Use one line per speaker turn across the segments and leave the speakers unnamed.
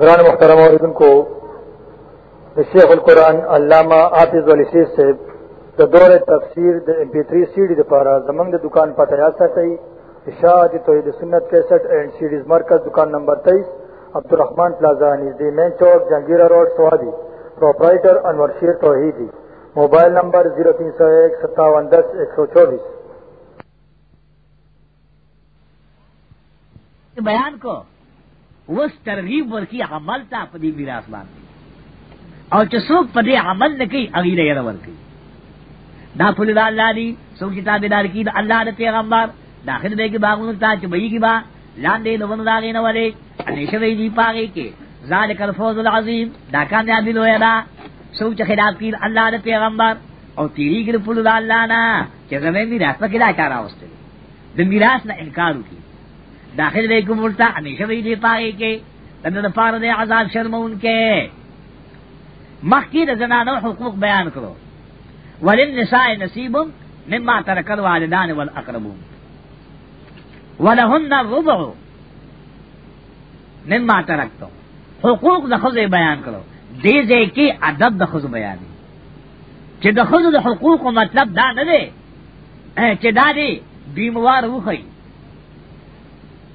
قرآن محترم عوردن
کو شیخ القرآن علامہ آفز والی شیخ سے دا دور تفسیر دا امپی تری سیڈی دا پارا زمنگ دا دکان پتہ یاسا تی اشاعت توحید سنت کیسٹ اینڈ سیڈیز مرکز دکان نمبر تیئیس عبد الرحمن پلازا نزدی مین چوک جہانگیرہ روڈ سوادی پروپرائٹر انور شیر توحیدی موبائل نمبر زیرو تین سو ایک ستاون دس ایک سو چوبیس
بیان کو وس ترغیب ورکی عمل تا پدی میراث باندې او چې څوک پدی عمل نکي اغي نه ير ورکی دا پھل الله دی څوک چې تابعدار کی دا الله دې پیغمبر داخل دی کې باغونو ته چې بهي کې با لاندې نو ونه داګې نه ولې انیشه وی دی پاګې کې ذالک الفوز العظیم دا کامیابی لوی دا څوک چې خلاف کی الله دې پیغمبر او تیری کې پھل الله نه چې زمې میراث پکې دا کار اوسته د میراث نه انکار وکړي داخل بے کم اڑتا ہمیشہ بھی دے پائے کے تندر پار دے عذاب شرم ان کے مخ کی زنانو حقوق بیان کرو ولن نساء نصیب مما ترکل والدان والاقربون ولہن ربع مما ترکتو حقوق دخوز بیان کرو دیزے کی ادب دخوز بیانی چې د خود د حقوق مطلب دا نه دی چې دا دی بیموار وخی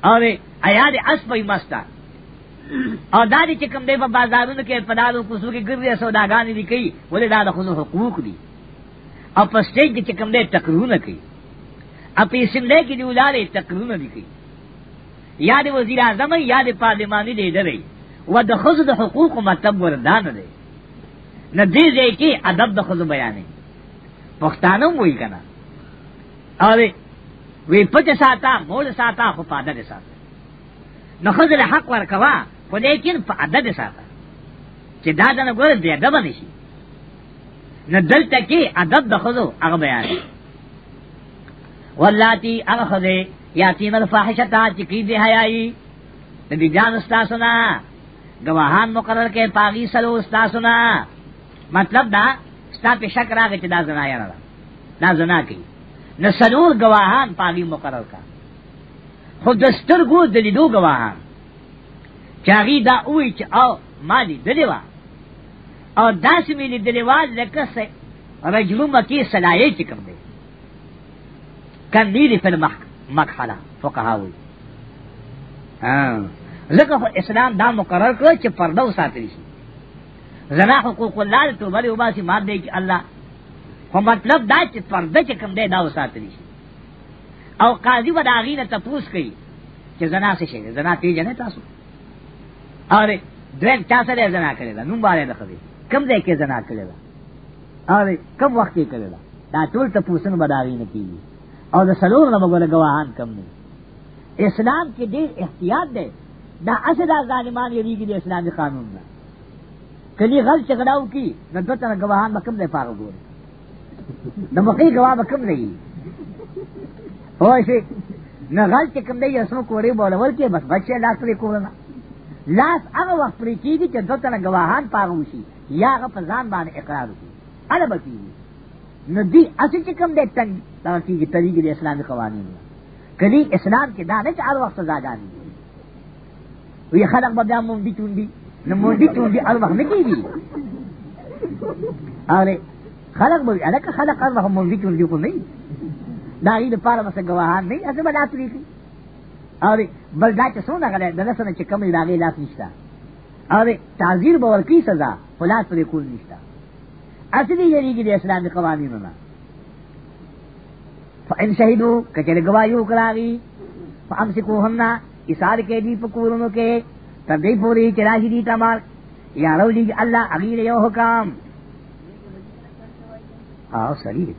اور ایاد اسبی مستا اور دادی چکم دے بازاروں کے پداروں کسو کی گرے سوداگانی دی کئی بولے دادا خود حقوق دی اور پر سٹیج کے چکم دے تقرو نہ کئی اپنی سندے کی دی اجارے تقرو نہ دی کئی یاد وزیر اعظم یاد پارلیمانی دے ڈرے وہ دخص د حقوق مطلب وردان دے نہ دے دے کے ادب دخص بیانے پختانوں وہی کنا اور وی پټ ساته مول ساته خو په عدد ساته نو خزر حق ورکوا خو لیکن په عدد ساته چې دا دنه ګور دی دا باندې شي نو دلته کې عدد د خزو هغه بیان ولاتی هغه خزه یاتین الفاحشتا چې کی دی حیاي نبی جان استا سنا گواهان مقرر کې پاغي سلو استا سنا مطلب دا ستا په شک راغی چې دا زنا یا نه دا زنا کوي نو سلور گواهان پاگی مقرر کا خود دستر گو دلیدو گواهان چاگی دا اوی چا او مالی دلیوا او داس میلی دلیوا لکه سے رجلوم کی سلائے چکم دے کم نیلی فی المقحلہ فقہاوی لکه اسلام دا مقرر کر چې پردو ساتلی شي زنا حقوق الله ته ولی وباسي ماده کې الله خو مطلب دا چې پرده چې کم دی دا وساتلی شي او قاضي و دا غینه تپوس کوي چې زنا څه شي زنا پیژنې تاسو اره دریم چا سره زنا کړی دا نوم باندې دخلي کم ځای کې زنا کړی دا اره کم وخت کې کړی دا دا ټول تپوسونه به دا غینه کوي او د سلور نه وګوره گواهان کم نه اسلام کې ډیر احتیاط دی دا اصل ظالمان یریږي د اسلامي قانون نه کله غلط چغداو کی نو دته گواهان مکم دی پاره ګوره د مقی گواب کم دی ہوشی نہ غل چې کم دی اسو کوړی بولول کې بس بچی لاس لري کوړنا لاس هغه وخت پرې کیږي چې دوته نه گواهان پاغو شي یا هغه په ځان باندې اقرار وکړي اړه بکی نو دی اسی چې کم دی تنگ دا کیږي طریقې د اسلامي قوانینو کدی اسلام کې دا نه چې هر وخت سزا جاني وی خلق به بیا مونږ دي چوندي نو مونږ دي چوندي هر وخت نه کیږي اره خلق بوي الک خلق الله موجودون دی کو نه دا غي د پاره مس گواهان نه از بل اصلي کی او بل دا چې څونه غلې د لسنه چې کمی راغی لاس نشتا او تعذير باور کی سزا فلاس پر کول نشتا اصلي یریږي د اسلامي قوانینو نه فان شهیدو کچره گوايو کراغي فامسکو همنا اسار کې دی پکورونو کې تدې پوری چرای دي تمار یا رو دی الله اغیر یو حکام هغه سړی دی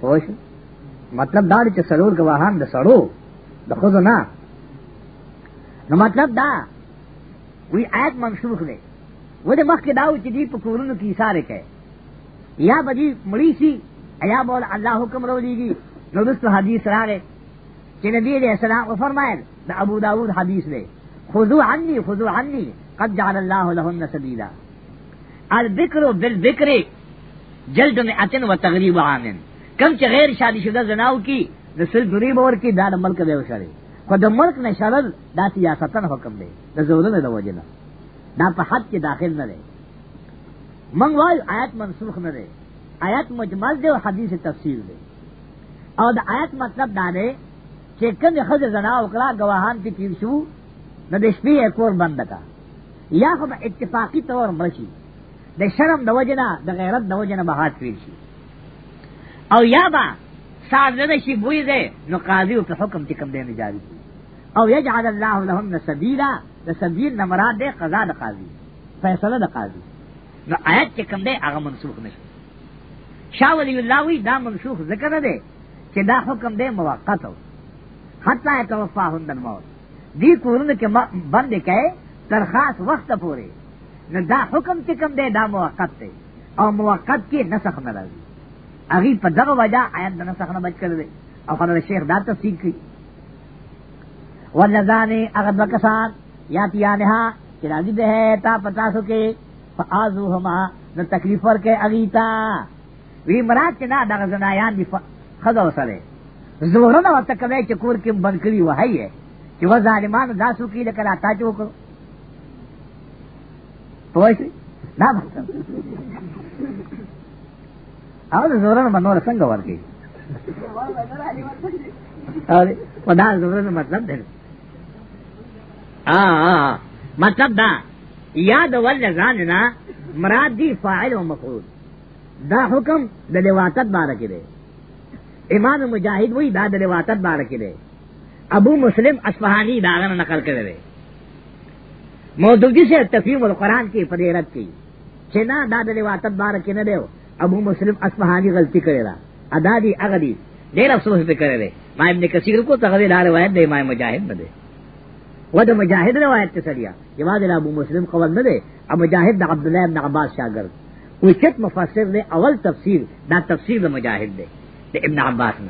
پوه مطلب دا چې سلور گواهان د سړو د خزو نه نو مطلب دا وی آیت منسوخ دی ولې مخکې دا و چې دی په کورونو کې ساره کوي یا بدی مړی شي ایا بول الله حکم رو دیږي نو دستو حدیث راغی چې نبی دې اسلام او فرمایل دا ابو داود حدیث دی خذو عني خذو عني قد جعل الله لهن سبيلا الذكر بالذكر جلد میں اتن و تغریب عامن کم چې غیر شادی شدہ زناو کی رسل غریب اور کی دا د ملک دی وشړي خو د ملک نه شړل دا سیاستن حکم دی د زورن د وجنا دا په حد کې داخل نه دی من وای آیات منسوخ نه دی آیات مجمل دی او حدیث تفسیر دی او د آیات مطلب دا دی چې کله خځه زنا وکړه گواهان پکې شو نو د شپې کور بند کا یا خو اتفاقی طور مرشي د شرم د وجنه د غیرت د وجنه به هات ویل شي او یا با سازده شي بوی ده نو قاضی او په حکم چې کوم دی نه جاری او یجعل الله لهم سبیلا د سبیل نه مراد ده قضا د قاضی فیصله د قاضی نو آیت چې کوم دی هغه منسوخ نشي شاه ولی الله وی دا منسوخ ذکر ده چې دا حکم دی موقت او حتی توفاهن الموت دی کورونه کې بند کړي تر خاص وخت پورې نو دا حکم چې کوم دی دا موقت دی او موقت کې نسخ نه راځي هغه په دغه وجہ آیات د نسخ نه بچ کړل او خدای شیخ دا تفصیل کړي ولذان هغه وکسان یا تیانها چې راځي به تا پتا سو کې فازوهما نو تکلیف ورکه اغیتا وی مراد چې دا دغه زنایان دی خدا وسره زورونه وتکوي چې کور کې بنکړي وهایې چې و ظالمانو داسو کې لکه راتا چوکو پوه شئ دا مقصد او د زورنو به نور څنګه ورکړي او دا زورنو مطلب دی مطلب دا یاد ول ځان نه مراد دی فاعل او مفعول دا حکم د لواتت باره کې دی امام مجاهد وی دا د لواتت باره کې دی ابو مسلم اصفهانی دا نقل کړی دی مودودی سے تفیم القرآن کی فدیرت کی چنا داد واطب بار کے نہ دیو ابو مسلم اسمہانی غلطی کرے را ادا دی اغدی دیر افسوس پہ کرے رہے ماں ابن کثیر کو تغوی لا روایت دے ماں مجاہد نہ دے وہ تو مجاہد روایت کے سریا جواد ابو مسلم قول نہ دے اب مجاہد دا عبداللہ ابن عباس شاگرد اچت مفسر نے اول تفسیر دا تفسیر دا مجاہد دے دے ابن عباس نہ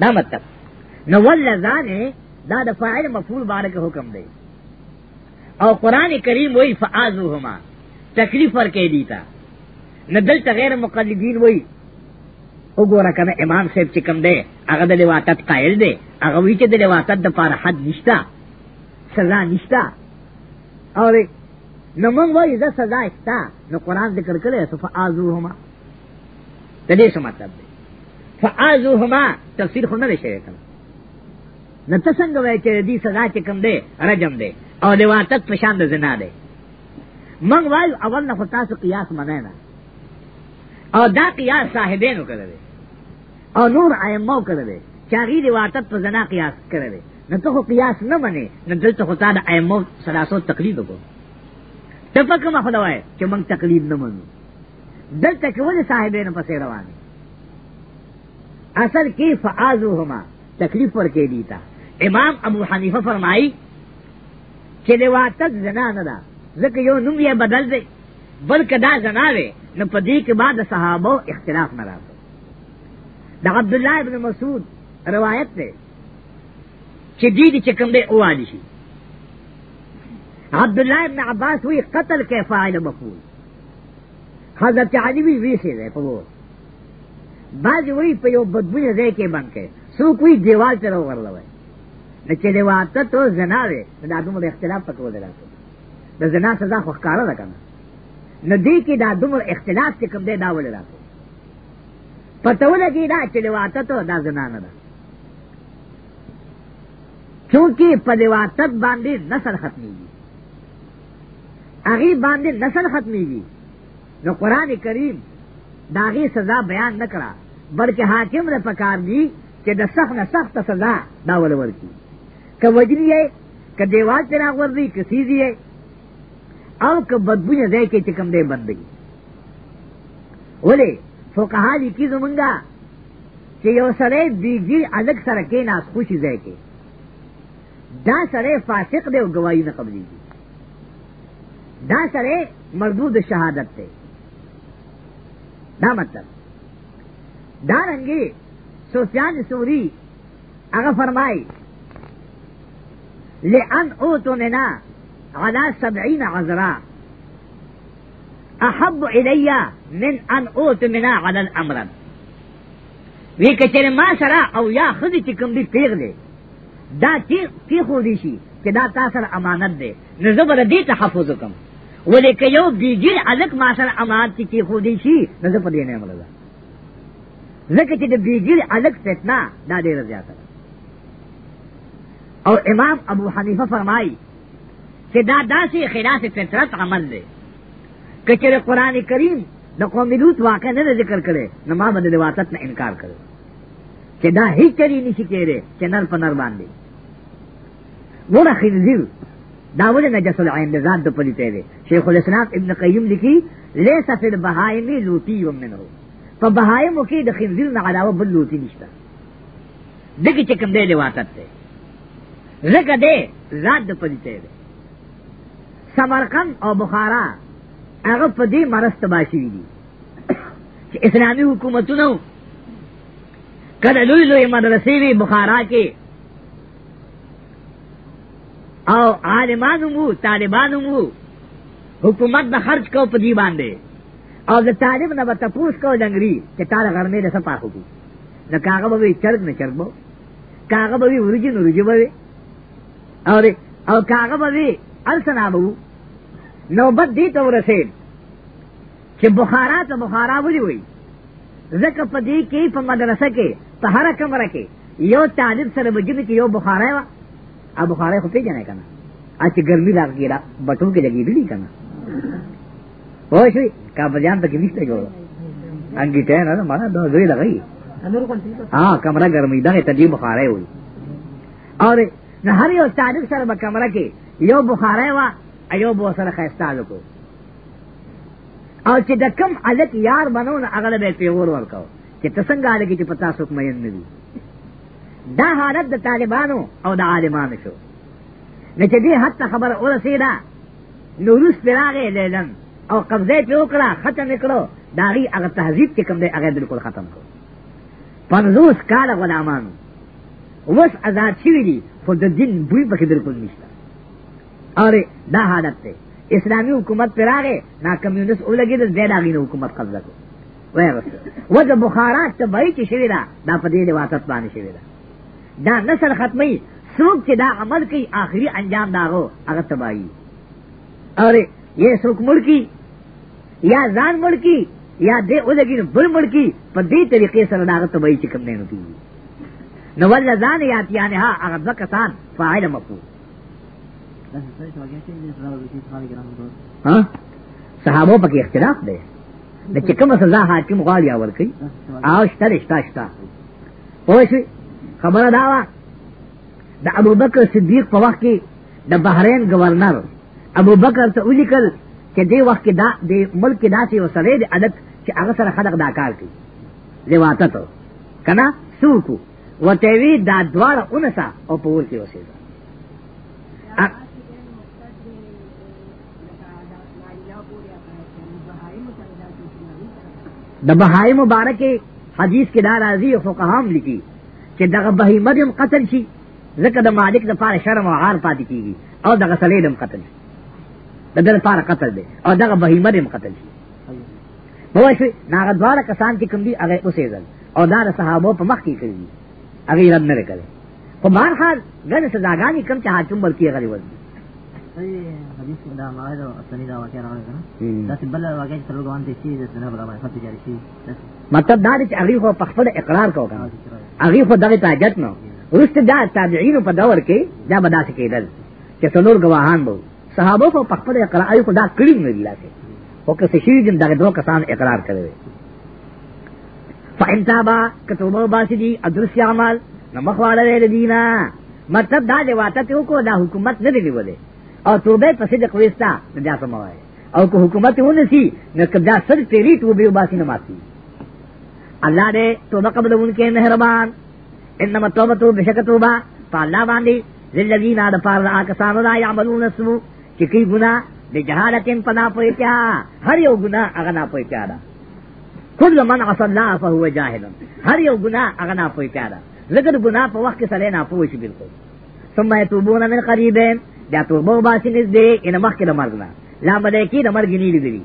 دا مطلب نہ ولزان ہے دا دا فاعل مفعول بارے کے حکم دے او قرآن کریم وہی فعازو ہما تکلیف پر کہہ دیتا نہ دل تغیر مقلدین وہی او گورا کنا امام صاحب چکم دے اگر دل واتت قائل دے اگر وی چے دل واتت دا پار حد نشتا سزا نشتا اور نو من وہی دا سزا اشتا نو قرآن ذکر کرے سو فعازو ہما تدے سو مطلب دے فعازو ہما تفسیر خود نہ دے شرے کرنا نہ تسنگ وے چے دی سزا چکم دے رجم دے او لواتت پشان د زنا دی من وایو اول نه تاسو قیاس منه نه او دا قیاس صاحبینو کړی او نور ائمو کړی چاغي لواتت په زنا قیاس کړی نه ته قیاس نه منی نه دلته خو تا د ائمو سلاسو تقلید وکړو ته په کومه خدای چې موږ تقلید نه منو دلته کې ولې صاحبینو پسې روان اصل کې فعازوهما تکلیف ورکې دیتا امام ابو حنیفه فرمایي چې لواتت زنا نه ده ځکه یو نوم یې بدل دی بلکې دا زنا وي نو په دې کې بعد صحابه اختلاف نه راځي د عبد الله ابن مسعود روایت ده چې دې چې کوم دی اوالي شي عبد الله ابن عباس وی قتل کې فاعل مفعول حضرت علی وی وی سي ده په وو باز وی په یو بدبوې ځای کې باندې سو کوئی دیوال ته راوړل وای نه چې دی واته ته زنا وي دا دومره اختلاف پکې ودرل د زنا سزا خو ښکارا ده کنه نه دی کې دا دومره اختلاف چې کوم دی دا ولرل پته ولګي دا چې دی واته ته دا زنا نه ده چونکی په دی واته باندې نسل ختميږي هغه باندې نسل ختميږي نو قران کریم داغي سزا بیان نکړه بلکې حاکم له پکار دی چې د سخت نه سخت سزا دا ولور کی کہ وجری ہے کہ دیوال چراغ ورزی کہ سیزی ہے او کہ بدبو دے کے چکم دے بند گئی بولے تو کہا جی کی زمنگا کہ یہ سرے بیجی الگ سر کے نا خوشی دے کے دا سرے فاسق دے گواہی نہ قبضی کی دا سرے مردود شہادت تے دا مطلب دا رنگی سوفیان سوری اگر فرمائی لأن أوتمنا على سبعين عذراء احب الی من ان اوتمنا علی الامر وی کچره ما سره او یا خدي چې کوم دی پیغله دا چې کی خو دي شي چې دا تاسو امانت دی نو زه بر دې تحفظ کوم ولې که یو بیجی الک ما سره امانت کی خو دي شي نو زه په دې نه مړه ځکه چې د بیجی الک فتنه دا ډیره زیاته اور امام ابو حنیفہ فرمائی کہ دا دا سے خلاف فطرت عمل دے کہ چلے قرآن کریم دا قوم لوت واقع نہ ذکر کرے نہ ماں بد واسط نہ انکار کرے کہ دا ہی چلی نہیں سکے رے کہ نر پنر باندھے وہ نہ خنزیر داول نجس العین دے ذات دو پلی تیرے شیخ الاسلام ابن قیم لکھی لے سفر بہائمی لوتی ومن ہو فبہائمو کی دا خنزیر نہ علاوہ بل لوتی نشتا دکی چکم دے دے واسط تے زکه دې ذات د پدیته ده سمرقند او بخارا هغه په دې مرست باشي دي چې اسلامي حکومتونو کله لوی لوی مدرسې وی بخارا کې او عالمانو مو طالبانو مو حکومت د خرج کو په دې باندې او د طالب نه به تپوس کو دنګري چې تاله غرمې ده سپاخو نو کاغه به چرګ نه چرګ بو کاغه به ورجن ورجن به اور او کاغه به السنابو نوبت دی ته ورسید چې بخارا ته بخارا ودی وی زکه په دې کې په مدرسه کې په هر کمره کې یو طالب سره وجب کې یو بخارا وا ا بخارا خو پیژنې کنه ا چې ګرمي راغی را بټو کې لګی دی کنه وای شي کا په ځان ته کې نشته جوړ انګی ته نه ما دا دوی
لګی ها کمره
ګرمي دا ته دې بخارا وي اور نو هر یو صادق سره به کمره کې یو بخاری وا ایو بو سره خیستالو کو او چې د کم الک یار بنو نه اغل به پیور ورکاو چې تسنګ الګی چې پتا سوک مې نه دی دا حالت د طالبانو او د عالمانو شو نه چې دې حتی خبر اورسیدا نو روس پراغه لیلن او قبضه په وکړه ختم کړو داغي هغه تهذیب چې کوم دی هغه بالکل ختم کړو پنځوس کال غلامانو وس آزاد دی بالکل دا حالت اسلامی حکومت پر پانے نہ کمیونسٹین حکومت قبضہ شرا نہ واقع دا نسل دا عمل کی آخری انجام نہ ہو اگر تباہی اور یہ سرخ مڑکی یا ران مڑ یا دے اگیر بل مڑ کی پدی طریقے سے بائی چکم نو ول ځان یاتیان ها هغه ځکسان فاعل مفعول ها صحابه پکې اختلاف دی د چې کوم سزا حاکم غواړي اور کوي او شته شته شته پوه خبره دا وا د ابو بکر صدیق په وخت کې د بحرین گورنر ابو بکر ته ولیکل چې دی وخت کې دا د ملک داسې وسره د عادت چې هغه سره خلق دا کار کوي لواته ته کنه سوکو وتوی دا دوار اونسا او په ول کې وسیدا د بهای مبارک حدیث کې دا راځي او فقهام لیکي چې دغه بهیمه هم قتل شي ځکه د مالک د پاره شرم او عار پاتې کیږي او دغه سلیل هم قتل شي دغه لپاره قتل دی او دغه بهیمه هم قتل شي نو شي ناغه دوار کسان چې کوم دي هغه اوسېدل او دا صحابه په مخ کې کړی هغه رد نه کړي په بهر حال ګل سزاګانی کم چې حاکم بلکی هغه ورځ حدیث دا ماده او سنی دا واقعه راغله دا بل واقعه تر روان دي چې د سنه برابر خط جاری شي مطلب دا چې هغه خو په خپل اقرار کو کنه هغه خو دغه تاجت نو ورسته دا تابعین په دور کې دا بداسه کېدل چې څلور گواهان وو صحابه خو په خپل اقرار ایو کو دا کړی نه دی لاسه او که څه شي دغه دوه کسان اقرار کړی فإن تابا کتوبه باسی دی ادرسی عمل نمخواله ویل دینا مطلب دا دی واته ته کو دا حکومت نه دی وله او توبه پس د قویستا دا سموای او کو حکومت ونه سی نو کدا سر تیری توبه باسی نه ماتي الله دې توبه قبلون کې مهربان انما توبه تو بشک توبه فالله باندې للذین دا پار دا کسانو دا یعملون اسمو چې کی ګنا د جهالتین پنا پوي کیا هر یو ګنا هغه نه پوي کیا دا کل من عصى الله فهو جاهل هر یو ګناه هغه نه پوي کړه لکه ګناه په وخت کې سره نه پوي شي بالکل ثم يتوبون من قريب دا توبه باسي نږدې ان مخکې د مرګ نه لا باندې کې د مرګ نه لري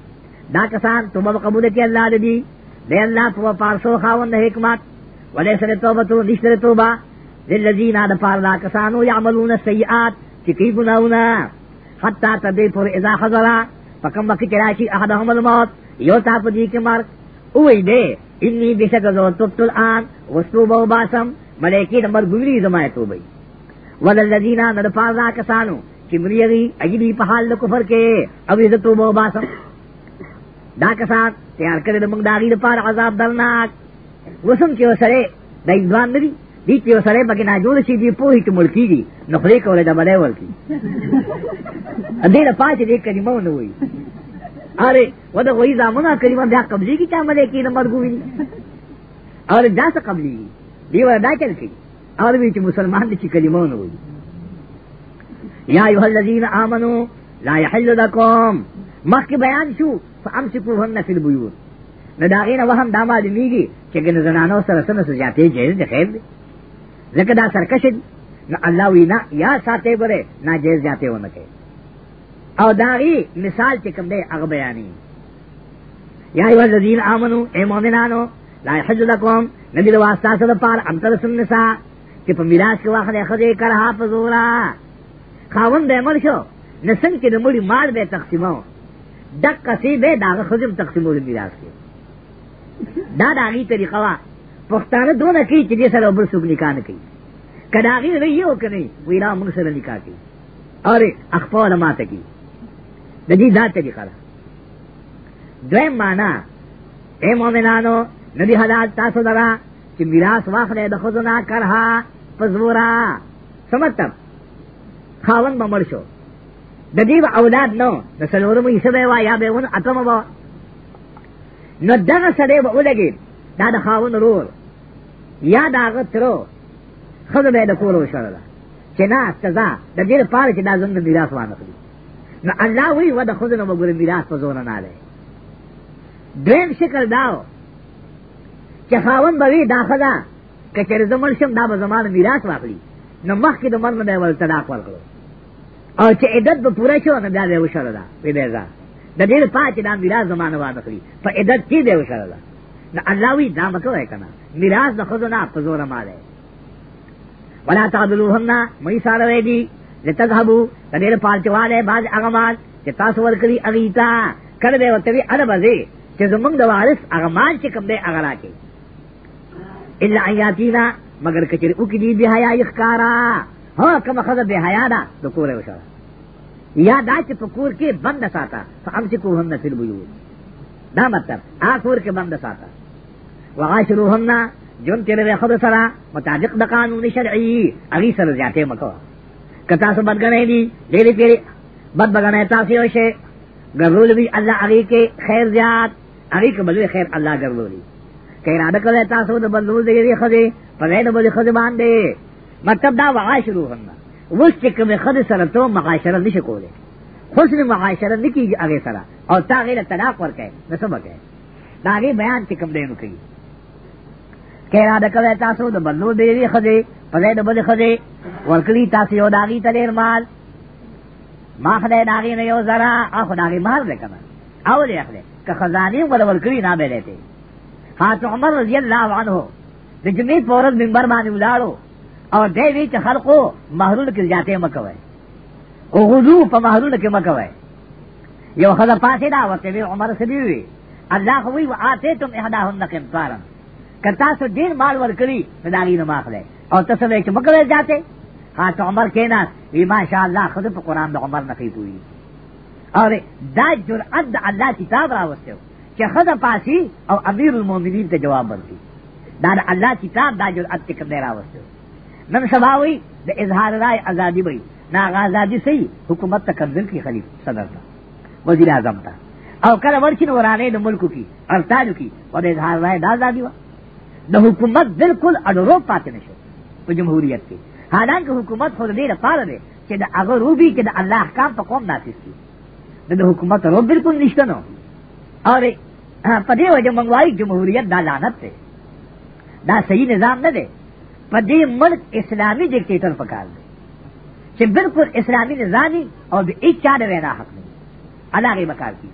دا کسان توبه قبول کړي الله دې دې الله په پارسو خاوند حکمت ولې سره توبه تو نشته توبه للذین دا پار دا کسانو يعملون السيئات چې کوي ګناونه حتا تدې پر اذا حضر فکم وکړه چې احدهم الموت یو تا په دې کې مرګ اوئی دے انی بشک زو تبت الان وستوبہ و باسم ملیکی نمبر گزری زمائے توبئی وللذینا ندفازا کسانو چی مریغی اجلی پہال دا کفر کے اوی دا توبہ و باسم دا کسان تیار کرد منگ داغی دا پار عذاب درناک وسم کے وسرے دا ایدوان ندی دی چې وسره بګی نه جوړ شي دی په هیڅ ملکیږي نو خلې کولای دا بلې ورکی ا دې نه پاتې دې کلمه ونه وي اره و دا غوی زامنا کریمان بیا قبلی کی چا ملے کی نمبر گوی اور دا سا قبلی دیو دا چل کی اور بیچ مسلمان دی چی کلمان ہوئی یا ایوہ الذین آمنو لا یحل لکم مخک بیان شو فامسکوهن فی البیوت نو دا غینه وهم دا معلومیږي چې ګن زنانو سره سره سجاتې جایز دي خیر دي لکه دا سرکش دي نو الله وینا یا ساته بره ناجیز جاته ونه کوي او داغی مثال چکم دے اغ بیانی یا ایو الذین آمنو اے مومنانو لا حج لکم نبی دو واسطہ سد پار امتر سن نسا چی پا میراس کے واقع دے خدے کرہا پا زورا خاون دے مر شو نسن کی نموری مال بے تقسیمو دک کسی بے داغ خدم تقسیمو دے میراس کے دا داغی طریقہ وا پختانہ دون کی چی جیسا رو برسوک نکان کی کداغی رویے ہو کنی ویرا منگ سر نکا کی اور اخپا علمات کی د دې دا طریقه ده دویم معنا اے مؤمنانو ندی حلال تاسو درا چې میراث واخلې د خزنا کرها پزورا سمتم خاون به مړ شو د دې اولاد نو د سلورمو حصہ به وا یا به ون اتم به نو دغه سره به ولګي دا د خاون رور یا داغه ترو خزه به د کور وشړله چې نه سزا د دې لپاره چې دا زموږ میراث وانه کړی نو الله وی و د خود نه مګور میراث په زور نه لای دریم شکل داو چې خاون به وی داخدا کچر زمړ شم دا به زمانه میراث واخلي نو مخکې د مرګ نه ول تداق ورکړو او چې عدت به پوره شو نه بیا به وشره دا وی دی دا د دې پاتې دا میراث زمانه واخلي په عدت کې دی وشره دا نو الله وی دا مکوې کنه میراث د خود نه په زور ماله ولا تعذلوهن مې سره وې دي لتذهبوا تدیر پارچواله بعض اغمال چې تاسو ورکړي اغیتا کړه دې وته وی اړه بځي چې زمونږ د وارث اغمال چې کوم دې اغلا کې الا ایاتینا مگر کچری او کې دې به حیا یخکارا ها کوم خزه به حیا ده د کور وشو یا دا چې په کور کې بند ساته فامسکو هم فی البیوت دا مطلب آ کور کې بند ساته وعاشروهن جون تیر خود سره مطابق د قانون شرعي اغي سره ذاته مکو کتا سو بدگنے دی دیلی پیری بد بگنے تاسی ہوشے گرول بھی اللہ علی کے خیر زیاد علی کے بلوی خیر اللہ گرولی کہ ارادہ کرے تاسو دا بلول دے دی خدے پرے دا بلی خدے باندے مطلب دا وغا شروع ہونا وس چکم خد سره تو معاشره نشی کولی حسن معاشره نکیږي هغه سره او تا غیر طلاق ورکه نسبه کوي دا غي بیان چې کوم دی نو کوي کړه د کوي تاسو د بلو دی خدي پزید بل خزی ورکلی تاسی یو داغی تا دیر مال ما خدای داغی نه یو زرا اخو داغی مال دے کنا او دے اخلے که خزانی ولا ورکلی نامے لیتے حضرت عمر رضی اللہ عنہ د جمعې فورز منبر باندې ولاړو او دی وی چې خلقو محرول کې جاتے مکوي او غوډو په محرول کې مکوي یو خدای پاتې دا ورته وی عمر سړي وی الله وی واته تم احداهن قنطارا کتا سو ډیر مال ورکړي صداغي نه ماخله اور تصویر کے مکمل جاتے ہاں تو عمر کے نا وی ماشاء اللہ خود پہ قرآن دا عمر نقیب ہوئی اور دا جرعت دا اللہ کتاب راوستے ہو کہ خود پاسی اور امیر المومنین تے جواب بنتی دا دا اللہ کتاب دا جرعت کے کمدے راوستے ہو نن سبا ہوئی دا اظہار رائے آزادی بھئی نا آزادی سے حکومت تا کنزل کی خلیف صدر تھا وزیر اعظم تھا اور کل ورشن ورانے دا ملک کی ارتاج کی اور اظہار رائے دا آزادی ہوا دا حکومت بالکل اڈورو پاتے نشو په جمهوریت کې حالانکه حکومت خود دې لپاره دی چې د هغه روبي کې د الله احکام په قوم نافذ کړي د حکومت رو بالکل نشته نو اور په دې وجه موږ وایي جمهوریت دا لعنت دی دا صحیح نظام نه دی په دې ملک اسلامي ډیکټیټر پکار دی چې بالکل اسلامي نظامي او د هیڅ چا نه وینا حق نه علاقه بکار کی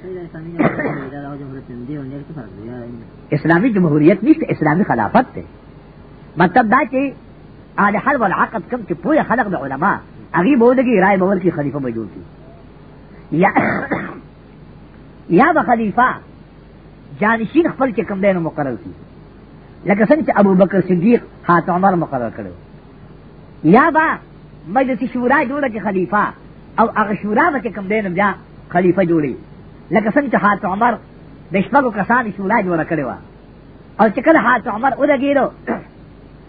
اسلامی جمہوریت نشته اسلامی خلافت ته مطلب دا چې آل حل والعقد کم چې پوهه خلق د علما هغه به ودګي رائے باور کې خلیفہ به جوړ کی یا یا به خلیفہ جانشین خپل چې کم دین مقرر کی لکه څنګه چې ابو بکر صدیق حات عمر مقرر کړو یا با مجلس شورا جوړه چې خلیفہ او هغه شورا به کم دین بیا خلیفہ جوړي لکه څنګه چې حات عمر د شپږو کسانو شورا جوړه کړې و او چې کله حات عمر ودګیرو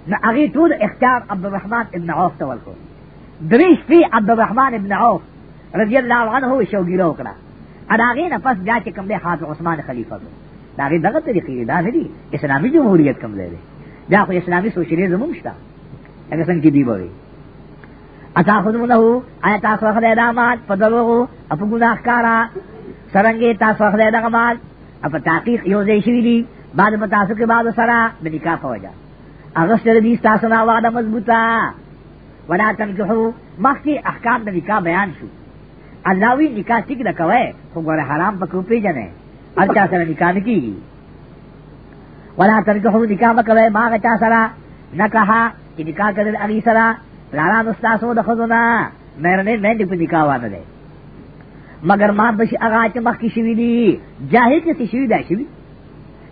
نو هغې ټول اختیار عبدالرحمن ابن عوف ته ورکړو درې شپې عبدالرحمن ابن عوف رضی الله عنه شوګیره وکړه ا د هغې نه پس بیا چې کوم دی حافظ عثمان خلیفه کړو د هغې دغه طریقې دا نه دي اسلامي جمهوریت کوم دی دی بیا خو اسلامي سوشلیزم هم شته لکه څنګه چې دوی به وایي اتاخذونه آیا تاسو اخلی دا مال په دروغو او په ګناهکاره څرنګې تاسو اخلی دغه مال او په تحقیق یو ځای شوي دي بعد به تاسو کې بعد سره د نکاح په وجه اغسر دی ساسنا وعدہ مضبوطا ولا تنکحو مخی احکام دا نکاح بیان شو اللہوی نکاح سک نہ کوئے خو گورے حرام پکو پی جنے ارچا سر نکاح نکی گی ولا تنکحو نکاح مکوئے ماغ چا سرا نہ کہا کہ نکاح کرد اگی سرا لارا نستاسو دا خزنا میرنے میں نکو نکاح وانا دے مگر ماں بش اغا چ مخ کی شوی دی جاہل کی شوی دا شوی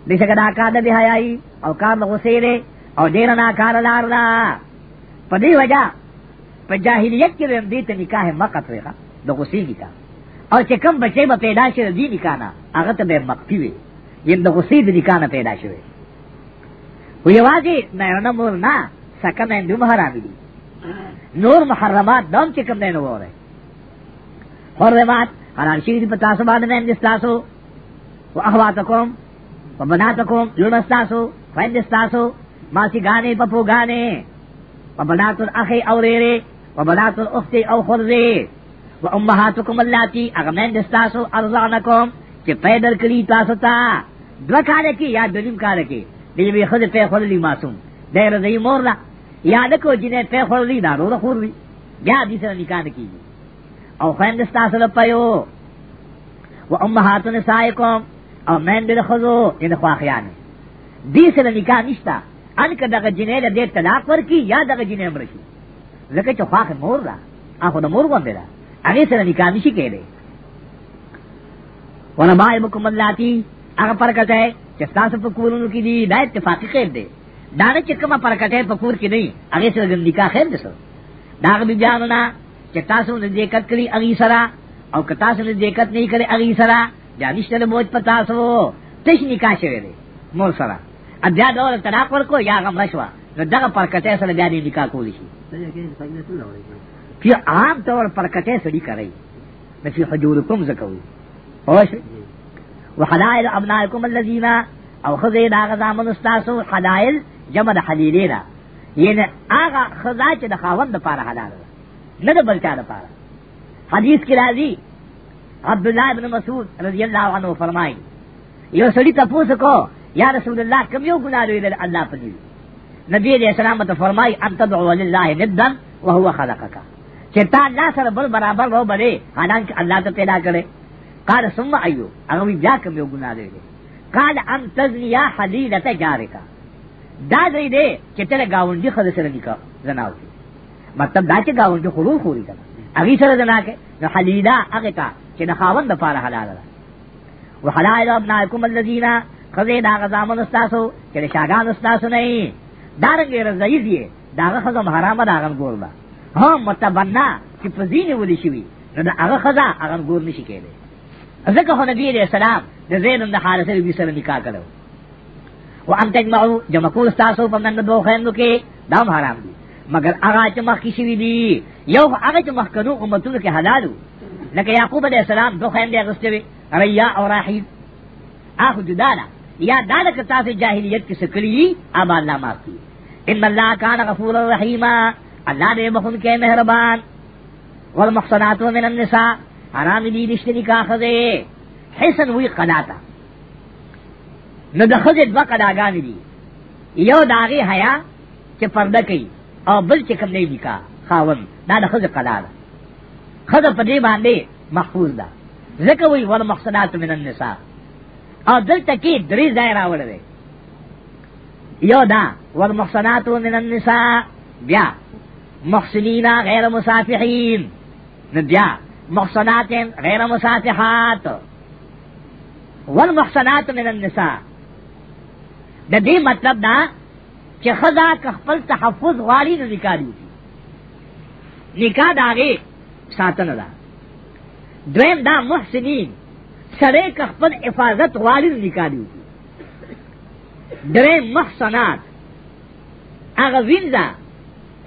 بے شک دا کا دا بہیائی او کام غسیرے او ډیر نه کار لار دا په دې وجہ په جاهلیت کې هم دې ته نکاح مقت ویغه د غسی کی تا او چې کم بچي به پیدا شي دې نکاح نه هغه ته به مقتی وي یم د غسی دې نکاح نه پیدا شوی وی واځي نه نه مور نه سکنه دې محرام دي نور محرمات دم چې کم نه وره حرمات حلال شي په تاسو باندې نه تاسو او احواتکم وبناتکم یونس تاسو فیدس تاسو ماسی گانے پپو گانے و بنات الاخی او ریرے و بنات الاختی او خرزے و امہاتکم اللہ تی اغمین دستاسو ارزانکم چی پیدر کلی تاسو تا دو کارے کی یا دنیم کارے کی دیجی بھی خود پی خور لی معصوم دے رضی مور لا یا دکو جنہیں پی خور لی دارو رخور لی یا دیسر نکان کی او خیم دستاسو لپیو و امہات نسائکم او مین دل خزو ان خواخیان دیسر نکان نشتا ان که دغه جنې له دې طلاق ورکی یا دغه جنې مړ شي لکه چې خواخه مور را اخو د مور غوندې را هغه سره نکاح نشي کېدی ولا ما یمکم اللاتی هغه پرکته چې تاسو په کورونو کې دي دا اتفاقی خیر دی دا نه چې کومه پرکته په کور کې نه هغه سره د نکاح خیر دی سره دا به بیان نه چې تاسو نه ذکر کړی هغه سره او که تاسو نه ذکر نه کړی هغه سره دا نشته موج پتا سو تش نکاح شوی دی مور سره ا بیا دا ول طلاق ورکو یا غم غشوا نو دغه پرکته سره بیا دې نکاح کولی شي چې عام طور پرکته سړي کوي د فی حجورکم زکوي اوش وحلائل ابنائکم الذین او خزی دا غزامن استاسو حلائل جمع د حلیلینا یعنی هغه خزا چې د خاوند لپاره حلال نه د بل چا لپاره حدیث کې راځي عبد الله ابن مسعود رضی الله عنه فرمایي یو سړی تاسو کو یا رسول اللہ کم یو گناہ لوی دل اللہ پدی نبی علیہ السلام تو فرمائی ان تدعو للہ ندن وهو خلقکا چتا اللہ سر بل برابر وہ بنے حالانکہ اللہ تو پیدا کرے قال ثم ایو اگوی بیا کم یو گناہ لوی دل قال ان تزنیا حلیلت جارکا دا دی دے چې تل گاونډي خود سره نکاح زناو کی مطلب دا چې گاونډي خورو خوري کنه اغي سره زنا کې نو حلیلا هغه تا چې د خاوند لپاره حلال ده وحلال ابنائکم الذین خزی داغ زامن استاسو چلی شاگان استاسو نئی دارنگی رضایز یہ داغ خزم حرام داغن گور با هم متبنا چی پزین ولی شوی نو دا اغا خزا اغن گور نشی که دی ذکر خو نبی علیہ السلام دا زین دا حالت ربی سر نکاح کرو و ام تجمعو جمکول استاسو پمند دو خیندو کے دام حرام دی مگر اغا چی مخی شوی دی یو اغا چی مخکنو امتون کے حلالو لکه یعقوب علیہ السلام دو خیندے اغسطوی ریا او راحیب آخو جدانا یا دادا کتا سے جاہلیت کی سکلی اب اللہ معاف کی ان اللہ کان غفور الرحیم اللہ دے بخن کے مہربان والمحصنات من النساء حرام دی رشت نکاح خزے حسن ہوئی قداتا نو د خزے دو قداگان دی یو داغی حیا چې پردہ کئی او بل چې کم نہیں نکاح خاون دا د خزے قدا دا خزے پدی باندے محفوظ دا ذکر ہوئی والمحصنات من النساء او دل تکی دری ځای راوړل دی یو دا والمحصنات من النساء بیا محسنین غیر مسافحین بیا محصنات غیر مسافحات والمحصنات من النساء د دې مطلب دا چې خدا خپل تحفظ غالي نه نکاري نکاح داغه ساتنه ده دویم دا محسنین سڑے کا خپل حفاظت والد نکالیو کی درے محسنات اغا وینزا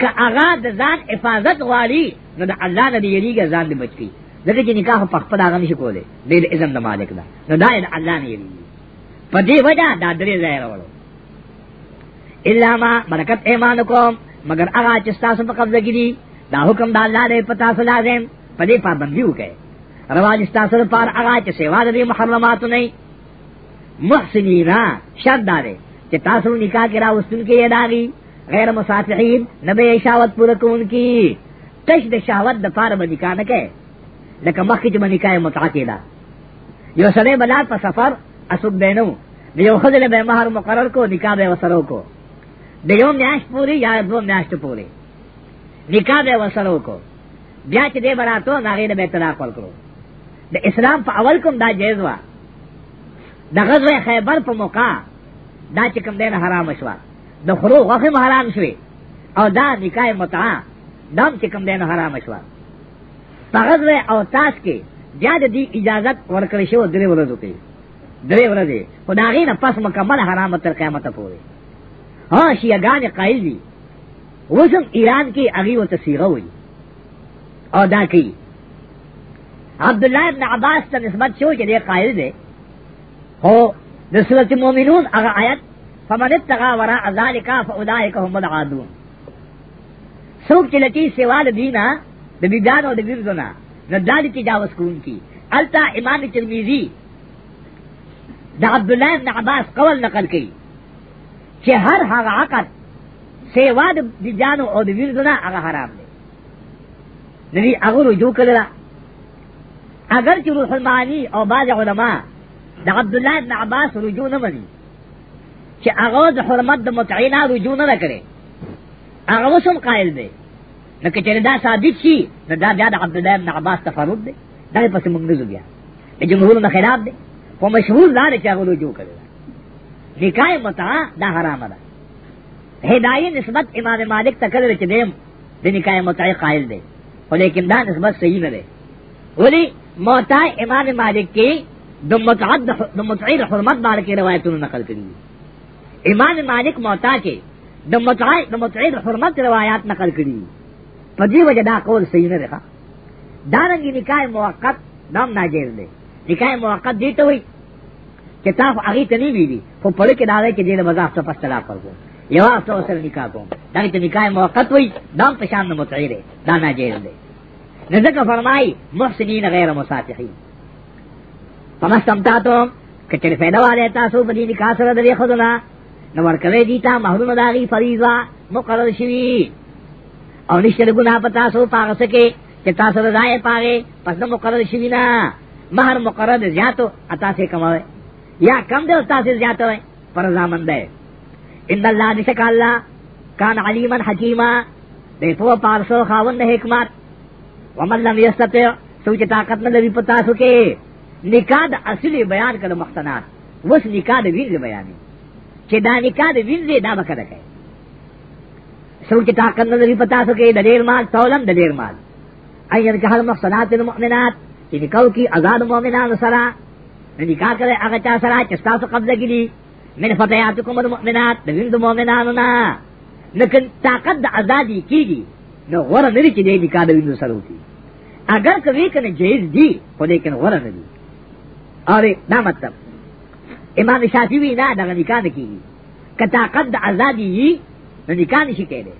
کا اغا دا ذات حفاظت والی نو دا اللہ نا دی یریگا ذات دی بچ کی لکه چې نکاح په خپل هغه نشي کولای دې د اذن د مالک ده نو دا د الله نه یی په دې وجه دا درې ځای راوړو الا ما برکت ایمان کوم مگر هغه چې تاسو په قبضه کې دي دا حکم د الله دی په تاسو لازم په دې پابندي وکړئ رواج استا سره پار هغه چې سیوا د محرمات نه محسنینا شرط دارې چې تاسو نکاح کرا وستون کې یاداغي غیر مسافحین نبه شاوت پوره کون کی تش د شاوت د پار باندې کا نه کې لکه مخکې چې باندې کای متعقی دا یو سره بلاد په سفر اسوب بینو د یو خدله به مہر مقرر کو نکاح به وسرو کو د یو میاش پوری یا دو میاش پوری نکاح به وسرو کو بیا چې دې براتو هغه نه به طلاق ورکړو د اسلام په اول کوم دا جایز وا د غزوه خیبر په موقع دا چې کوم دین حرام شوا د خرو غوخه حرام شوی او دا نکای متع دا چې کوم دین حرام شوا په غزوه او تاس کې بیا د دې اجازه ورکړې شو درې ورځې کې درې ورځې خدای نه پس مکمل حرام تر قیامت پورې ها شیعاګان قایل دي وزم ایران کې اغي او تصیغه وي او دا کوي عبداللہ ابن عباس تا نسبت شو چلے قائل دے ہو نسلت مومنون اغا آیت فمن اتغا وراء ذالکا فعدائک هم العادون سوک چلتی سوال دینا دبی دانو دبی ردنا ردالی تجاوز کون کی التا امام ترمیزی دا عبداللہ ابن عباس قول نقل کی چھے ہر ہر عقد سیوا دبی دانو اور دبی ردنا اغا حرام دے نبی اغا رجوع کرلا اگر چې روح المعانی او بعض علما د عبد الله بن عباس رجوع نه مني چې هغه د حرمت د متعینا رجوع نه کړي هغه وسم قائل دی نو کې چې دا ثابت شي نو دا بیا د عبد الله بن عباس تفرد دی دا پس موږ نه زوګیا د جمهور نه خلاف دی خو مشهور دا چې هغه رجوع کړي نکای متع دا حرام ده هدايه نسبت امام مالک تکل چې دیم د نکای متع قائل دی ولیکن دا نسبت صحیح نه دی ولی موتا امام مالک کی دو متعد دو متعید حرمت بار کی روایتوں نقل کری امام مالک موتا کے دو متعید دو متعید حرمت روایات نقل کری پدی وجہ دا قول صحیح نہ رکھا دارنگی نکاح موقت نام ناجیز دے نکاح موقت دی تو ہوئی کہ تاف اگی تنی بھی دی وہ پڑھ کے دعوے کے دیر مذاق سے پس طلاق کر گو یوا تو اصل نکاح کو دارنگی نکاح موقت ہوئی نام پشان متعید ہے دا ناجیز دے نزکه فرمای محسنین غیر مصافحین فمستمتا تو کچر فیدا والے تاسو بدی نکاح سره دې خدنا نو ورکوي دیتا محروم داغي فریضه مقرر شوی او نشته ګنا پتا سو پاغه سکے چې تاسو راځي پاغه پس نو مقرر شوی نه مہر مقرر زیاتو اتا سے کماوے یا کم دے اتا سے زیاتو ہے پر زامن دے ان اللہ نشک اللہ کان علیمن حکیمہ دے تو پارسو خاون حکمت ومن لم یستطع سوچ طاقت نه لري پتا سو کې نکاح د اصلي بیان کړه مختنات وس نکاح د ویل بیان چې دا نکاح د ویل دا بکره کوي سوچ طاقت نه لري پتا سو کې د ډیر مال تولم د ډیر مال اير که هر مختنات المؤمنات چې نکاح کی آزاد مؤمنان سره نکاح کړي هغه چا سره چې تاسو قبضه کړي من فتياتكم المؤمنات د ویل د مؤمنانو نه لکه طاقت د آزادي کیږي نو غره دې چې دې نکاح د وینو سره وتی اگر کوي کنه جهیز دی خو دې کنه غره دی اره دا مطلب امام شافعی وی نه دا نکاح کیږي کتا قد ازادی یی نو نکاح نشي کېده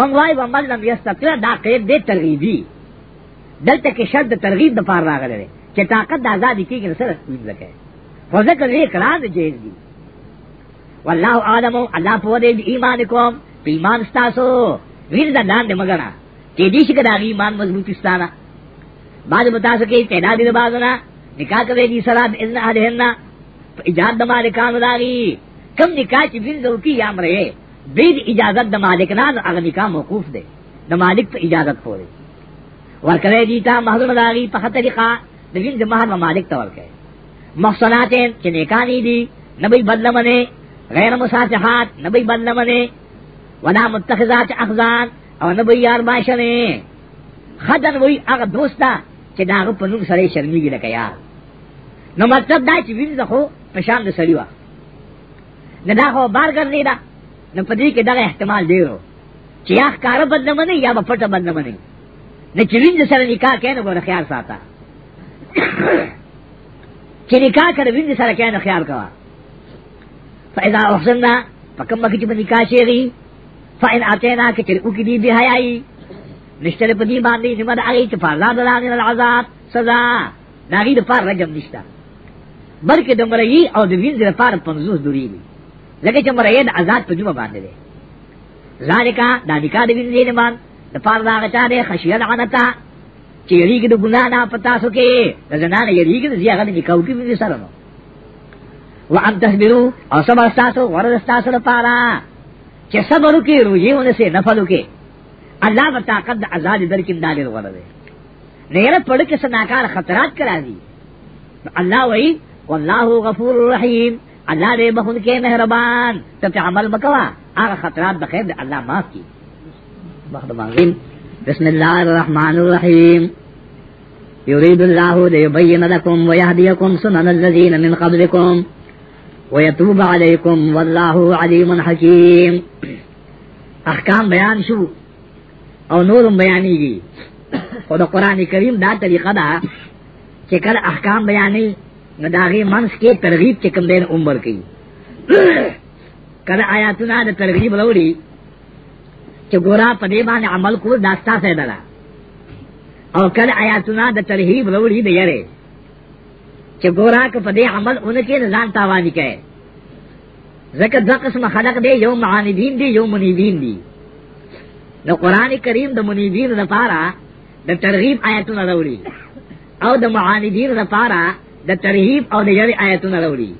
من وای و من لم یستقر دا قید دې ترغیبی دلته کې شرط ترغیب د پار راغله چې طاقت د ازادي کېږي سره ځکه خو ځکه دې اقرار جهیز دی والله عالم الله په دې ایمان کوم ایمان ستاسو ویر دا لاندې مګنا چې دې شي کدا ایمان مضبوطی ستانه بعد متاسو کې پیدا دي بازنا نکاح کوي دي سلام اذن اهلنا اجازه د مالکانو داغي کم نکاح چې ویر ضروري یا مړې بيد اجازه د مالک نه هغه نکاح موقوف دی د مالک په اجازه پورې ورکړې دي تا محضر داغي په طریقه د ویر د مہر مالک تور کوي محسنات چې نکاح دي نبی بدلمنه غیر مسافحات نبی بدلمنه ولا متخذات اخزان او نه به یار ماشنه خدن وی هغه دوستا چې داغه په نوم سره شرمېږي لکه یار نو مطلب دا چې وینځ خو په شان د سړی وا نه دا خو بار ګرځي دا نو په دې کې دغه احتمال دی چې یا کار بدلمه نه یا په پټه بدلمه نه نه چې وینځ سره نکاح کینې غوړ خیال ساته چې نکاح کړ وینځ سره کینې خیال کا فإذا أحسننا فكم بكتب نکاح شیری فائن اتینا کہ چر او کی دی بے حیائی نشتر پدی باندی زمد آگئی چھ پارلا دلاغین العذاب سزا ناغی دا پار رجم نشتا بلکہ دا مرئی او دا وینز دا پار پنزوز دوری دی لگے چھ مرئی دا عذاب پا جمع باندے دے ذالکا دا دکا دا وینزی نمان دا پار داغتا دے خشیت عنتا چھ یریگ دا گناہ نا پتا سکے دا زنان یریگ دا زیاغت نکاو کی وینزی سرنو وعن تحبیرو او سمر استاسو ورد استاسو دا پارا کہ صبر کے روجے ہونے سے نفل کے اللہ بتا قد آزاد در کی دال غرض نیرہ پڑھ کے سناکار خطرات کرا دی اللہ وہی واللہ غفور رحیم اللہ دے بہن کے مہربان تب عمل بکوا آگا خطرات بخیر اللہ معاف کی بسم اللہ الرحمن الرحیم يريد الله ليبين لكم ويهديكم سنن الذين من قبلكم ويتوب عليكم والله عليم حكيم احکام بیان شو او نورم بیانیږي او د قران کریم دا طریقه ده چې کله احکام بیانې نو داغي منس کې ترغیب چې کوم دین عمر کوي کله آیاتونه د ترغیب وروړي چې ګورا په دې باندې عمل کول داستا څه ده او کله آیاتونه د ترغیب وروړي د یاره چې ګورا که په دې عمل اون کې نه ځان تاواني کوي ځکه دا قسم خلق دی یو معاندین دی یو منیبین دی نو قران کریم د منیبین لپاره د ترغیب آیتونه راوړي او د معاندین لپاره د ترغیب او د یری آیتونه راوړي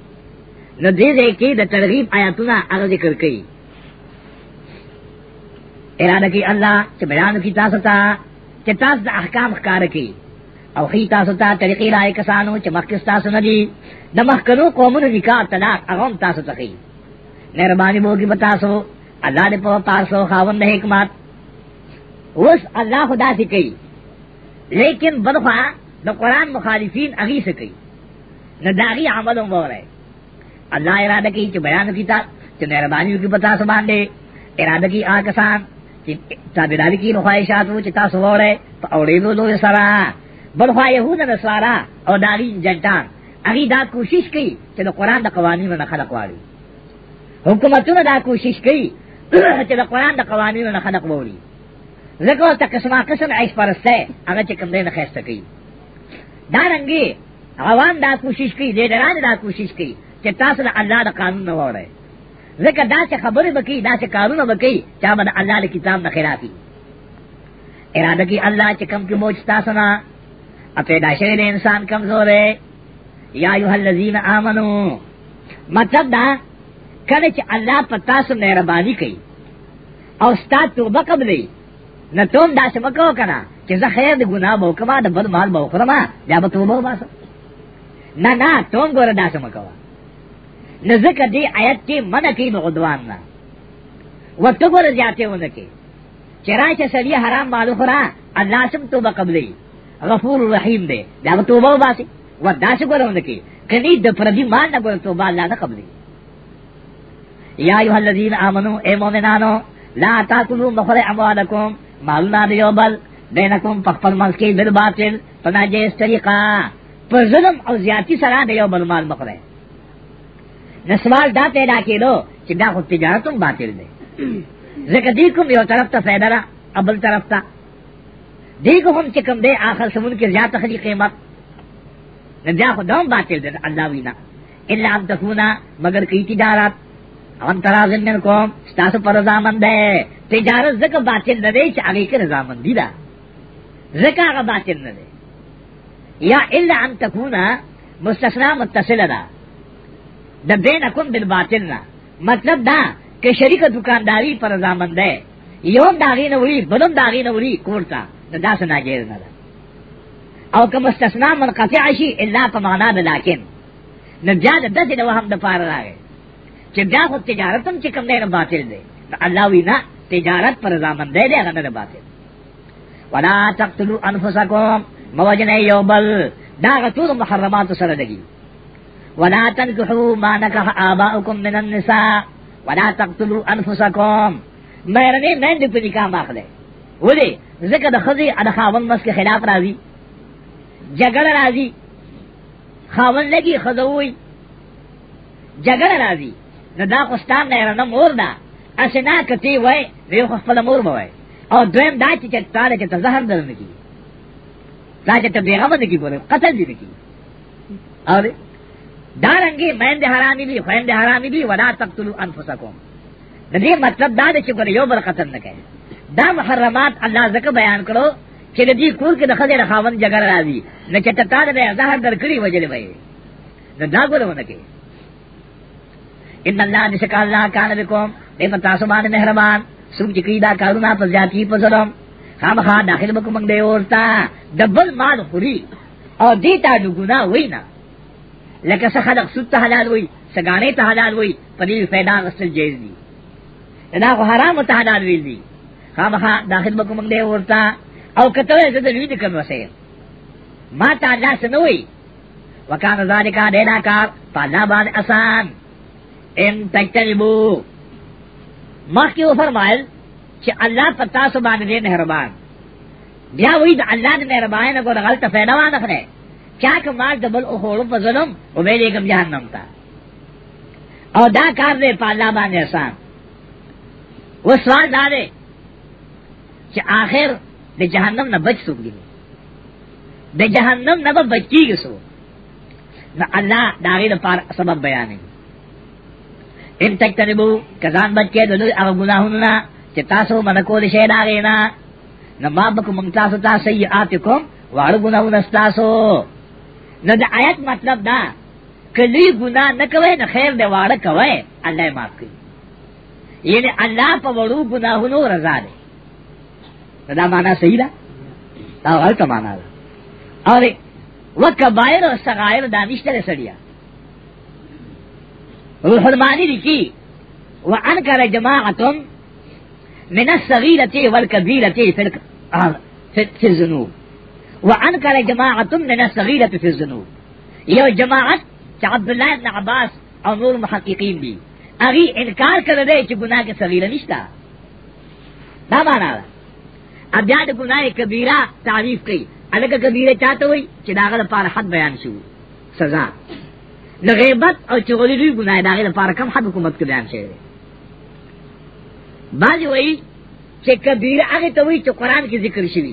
نو دې دې کې د ترغیب آیتونه هغه ذکر کړي اراده کې الله چې بیان کی تاسو ته چې تاسو د احکام ښکار کړئ او خی تاسو ته طریقې لای کسانو چې مخکې تاسو نه دي د مخکنو قومونو نکاح طلاق هغه تاسو ته خی مهرباني مو کې تاسو الله دې په تاسو خاوند حکمت اوس الله خدا سي کوي لیکن بدخوا د قران مخالفین اغي سي کوي نه داغي عمل هم وره الله اراده کوي چې بیان کی تا چې مهرباني کې پتا سو باندې اراده کوي آ کسان چې تابعداري کې نو خواهشات وو چې تاسو وره په اورېدو دوی سره بلخوا یهود نسوارا او داغی جنٹان اگی دا کوشش کی چې د قرآن د قوانینو نه خلق واړي حکومتونه دا کوشش کی چې د قرآن د قوانینو نه خلق وړي ځکه ته قسمه قسم عیش پرسته هغه چې کوم دی نه خېسته کوي دا رنګي عوام دا کوشش کوي لیډران دا کوشش کوي چې تاسو د الله د قانون نه وړئ ځکه دا چې خبرې بکی دا چې کارونه بکی چا به د الله د کتاب نه خلافي اراده کی الله چې کم کې موج تاسو نه پیدا شوی د انسان کمزور ہے یا ایوہ الذین آمنو مطلب دا کله چې الله پتا سو مهرباني کوي او ستا توبه قبلې نه ته دا څه وکاو کنه چې زه خیر د ګناه مو کما د بد مال مو خرما یا به توبه واسه نه نه ته ګوره دا څه وکاو نه ځکه دې آیت کې منع کوي نو غدوان نه وته ګوره ځاتې ونه کې چې راځي سړي حرام مال خورا الله سم توبه قبلې غفور رحیم دے دا توبہ و باسی و داس گولو نکی کنی دا پردی مان نہ گولو توبہ اللہ نہ قبلی یا ایوہ الذین آمنو اے مومنانو لا تاکلو مخر اموالکم مالنا دیو بل بینکم پخپل ملکی بالباطل پناجیس طریقہ پر ظلم او زیادتی سرا دیو بل مال مخر نسوال دا پیدا کی دو چی دا خود تجارتم باطل دے ذکر دی کم یو طرف تا فیدرہ ابل طرف تا دیکھو ہم چکم دے آخر سمن کے زیادہ تخلیق مت نہ خود دوم باطل دے اللہ وینا الا ان تکونا مگر کی تجارت ہم ترازن من کو ستاس پر رضامند ہے تجارت زکا باطل نہ دے چاہے کہ رضامندی دا زکا کا باطل نہ دے یا الا ان تکونا مستثنا متصل دا د بینکم بالباطل نہ مطلب دا کہ شریک دکانداری پر رضامند ہے یوم داغی نوری بلم داغی نوری کورتا نو دا سنا جیز نه ده او که مستثنا منقطع شي الا په معنا د لکن نو بیا د دسې د وهم د پاره راغی چې بیا خو تجارت هم چې کوم دی نه باطل دی الله وی نه تجارت پر زامن دی دی هغه نه باطل ولا تقتلوا انفسکم موجنه یو بل دا ټول محرمات سره دي ولا تنكحوا ما نكح آباؤكم من النساء ولا تقتلوا انفسكم مہرنے میں بھی نکاح ماخ لے ولی ذکر د خزی د خاون مس کے خلاف راضی جگڑ راضی خاون لگی خزوی جگڑ راضی نہ دا خستان نہ رنم اور دا اسنا کتی وے وی خپل مور بوے او دویم دا چې چټاره کې زهر درنه کی دا چې ته بیغه باندې کی بوله قتل دې کی او دا رنګي مېند حرامي دي خويند حرامي دي ولا تقتلوا انفسکم د دې مطلب دا چې ګره یو بل قتل نه کوي دا محرمات الله زکه بیان کړو چې د دې کور کې د خځې د خاوند جګړه راځي نه چې تاته به زهر درکړي وجلې وي دا دا ګورونه کې ان الله نشک الله کان بكم دې پتا سو باندې مهربان سوق چې کیدا کارونه په ذاتی په سلام خامخا داخل بکم دې اورتا دبل مال خوري او دې تا ګنا وینا لکه څه خلق سود ته حلال وي څه غاڼې ته حلال وي په دې پیدا غسل جایز دي دا خو حرام ته حلال ویل دي خامخا داخل بکم دے ورتا او کتوے زد لوی دکن وسے ما تا اللہ سنوئی وکان ذالکا دینا کار فاللہ بان اسان ان تجتنبو مخیو فرمائل چی اللہ پتا سبان دے مہربان بیا وی دا اللہ دے مہربان نگو دا غلط فیدوان اخنے چاک مال دبل اخوڑو پا ظلم او بے لیکم جہنم تا او دا کار دے پاللہ بان احسان وہ سوال دا دے چې آخر د جهنم نه بچ سوګ دی د جهنم نه به بچیږي سو نو الله دا غي لپاره سبب بیانې ان تک تنبو کزان بچ کې د لوی هغه ګناهونو نه چې تاسو باندې کول شي دا غي نه نو ما به کوم تاسو ته سیئات کوم واړو ګناهونه تاسو نو د آیت مطلب دا کلی ګناه نه کوي نه خیر دی واړه کوي الله یې معاف کوي یعنی الله په وړو ګناهونو رضا دی دا معنا صحیح ده دا غلط معنا ده اور وکبائر او صغائر دانشتره سړیا روح المانی لکی وانکر جماعتم من الصغیرة والکبیرة فرق فی الزنوب وانکر جماعتم من الصغیرة فی الزنوب یو جماعت چې عبداللہ ابن عباس او نور محققین دی اغي انکار کړی چې ګناه کې صغیره نشته دا معنا ده اب یاد گناہ کبیرہ تعریف کی الگ کبیرہ چاہتا ہوئی چی داغل پار حد بیان شو سزا لغیبت اور چغلی دوی گناہ داغل پار کم حد حکومت کے بیان شو بعض وئی چی کبیرہ آگے تو ہوئی چی قرآن کی ذکر شوی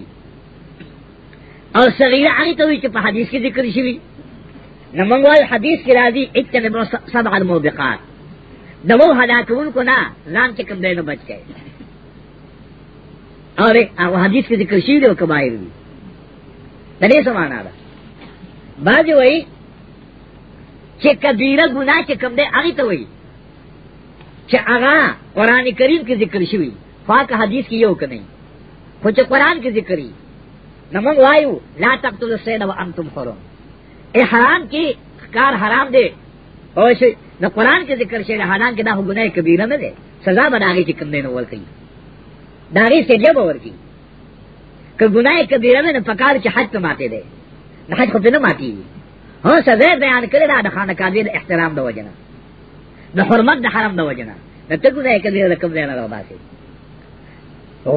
اور صغیرہ آگے تو ہوئی چی پا حدیث کی ذکر شوی نمنگوال حدیث کی راضی اتنے سبع الموبقات دو ہلاکون کو نہ رام چکم دینو بچ گئے اور او حدیث کې ذکر شوی دی او کبایر دی د دې سمانا ده باج وای چې کبیره ګناه چې کوم دی هغه ته وای چې هغه قران کریم کې ذکر شوی پاک حدیث کې یو کني خو چې قران کې ذکر دی نو موږ وایو لا تقتل السید و انتم حرم احرام کې کار حرام دی او شي نو قران کې ذکر شوی حالان کې دا ګناه کبیره نه ده سزا به هغه کې کوم دی نو ورکړي داغی سے جب اور کی کہ گناہ کبیرہ میں پکار چ حج پہ ماتے دے نہ حج خود نہ ماتی ہو سزے بیان کرے نہ خانہ کاندے احترام دو وجنا نہ حرمت نہ حرم دو وجنا نہ تے گناہ کبیرہ رقم دے نہ باسی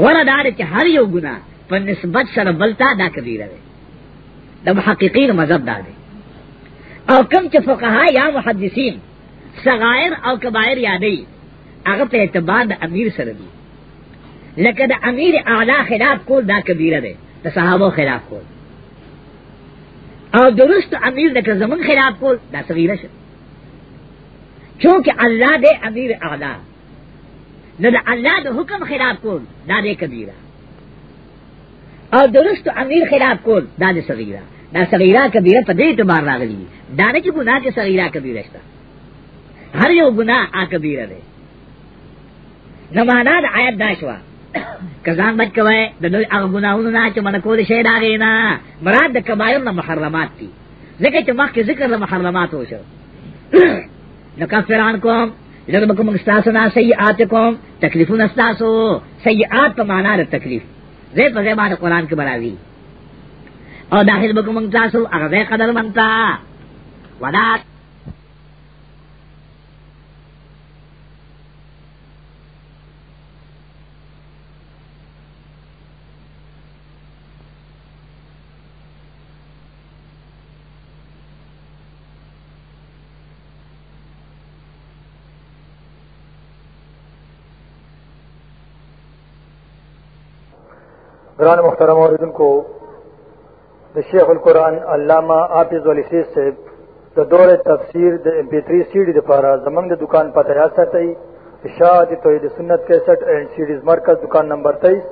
ورا دار چ ہر یو گناہ پر نسبت سر بلتا دا کبیرہ دے دا محققین مذہب دا دے او کم چ فقہا یا محدثین صغائر او کبائر یا نہیں اگر پہ اعتبار امیر سر دی لکه د امیر اعلی خلاف کول دا کبیره ده د صحابه خلاف کول او درست امیر لکه زمون خلاف کول دا صغیره شه چونکه الله دې امیر اعلی نه د الله د حکم خلاف کول دا دې کبیره او درست امیر خلاف کول دا دې صغیره دا صغیره کبیره په دې اعتبار راغلی دا نه چې ګناه چې صغیره کبیره شته هر یو ګناه آ کبیره ده نمانا د آیت دا شوه کزان بچ کوئے د لوی هغه ګناہوں نه چې من کول شي دا غینا مراد د کبایر نه محرمات دي ځکه چې مخکې ذکر د محرمات وشو نو کفران کوم لرب کوم استاسو نه سیئات کوم تکلیفون استاسو سیئات په معنا د تکلیف زه په دې باندې قران کې براوي او داخل بکوم تاسو هغه قدر منتا ودات
گران محترم عوردن کو دا شیخ القرآن علامہ آپیز والی سیز سے دا دور تفسیر دا امپیتری سیڈی دا پارا زمان دا دکان پا تیاسا تی اشاہ دی توید سنت کیسٹ اینڈ سیڈیز مرکز دکان نمبر تیس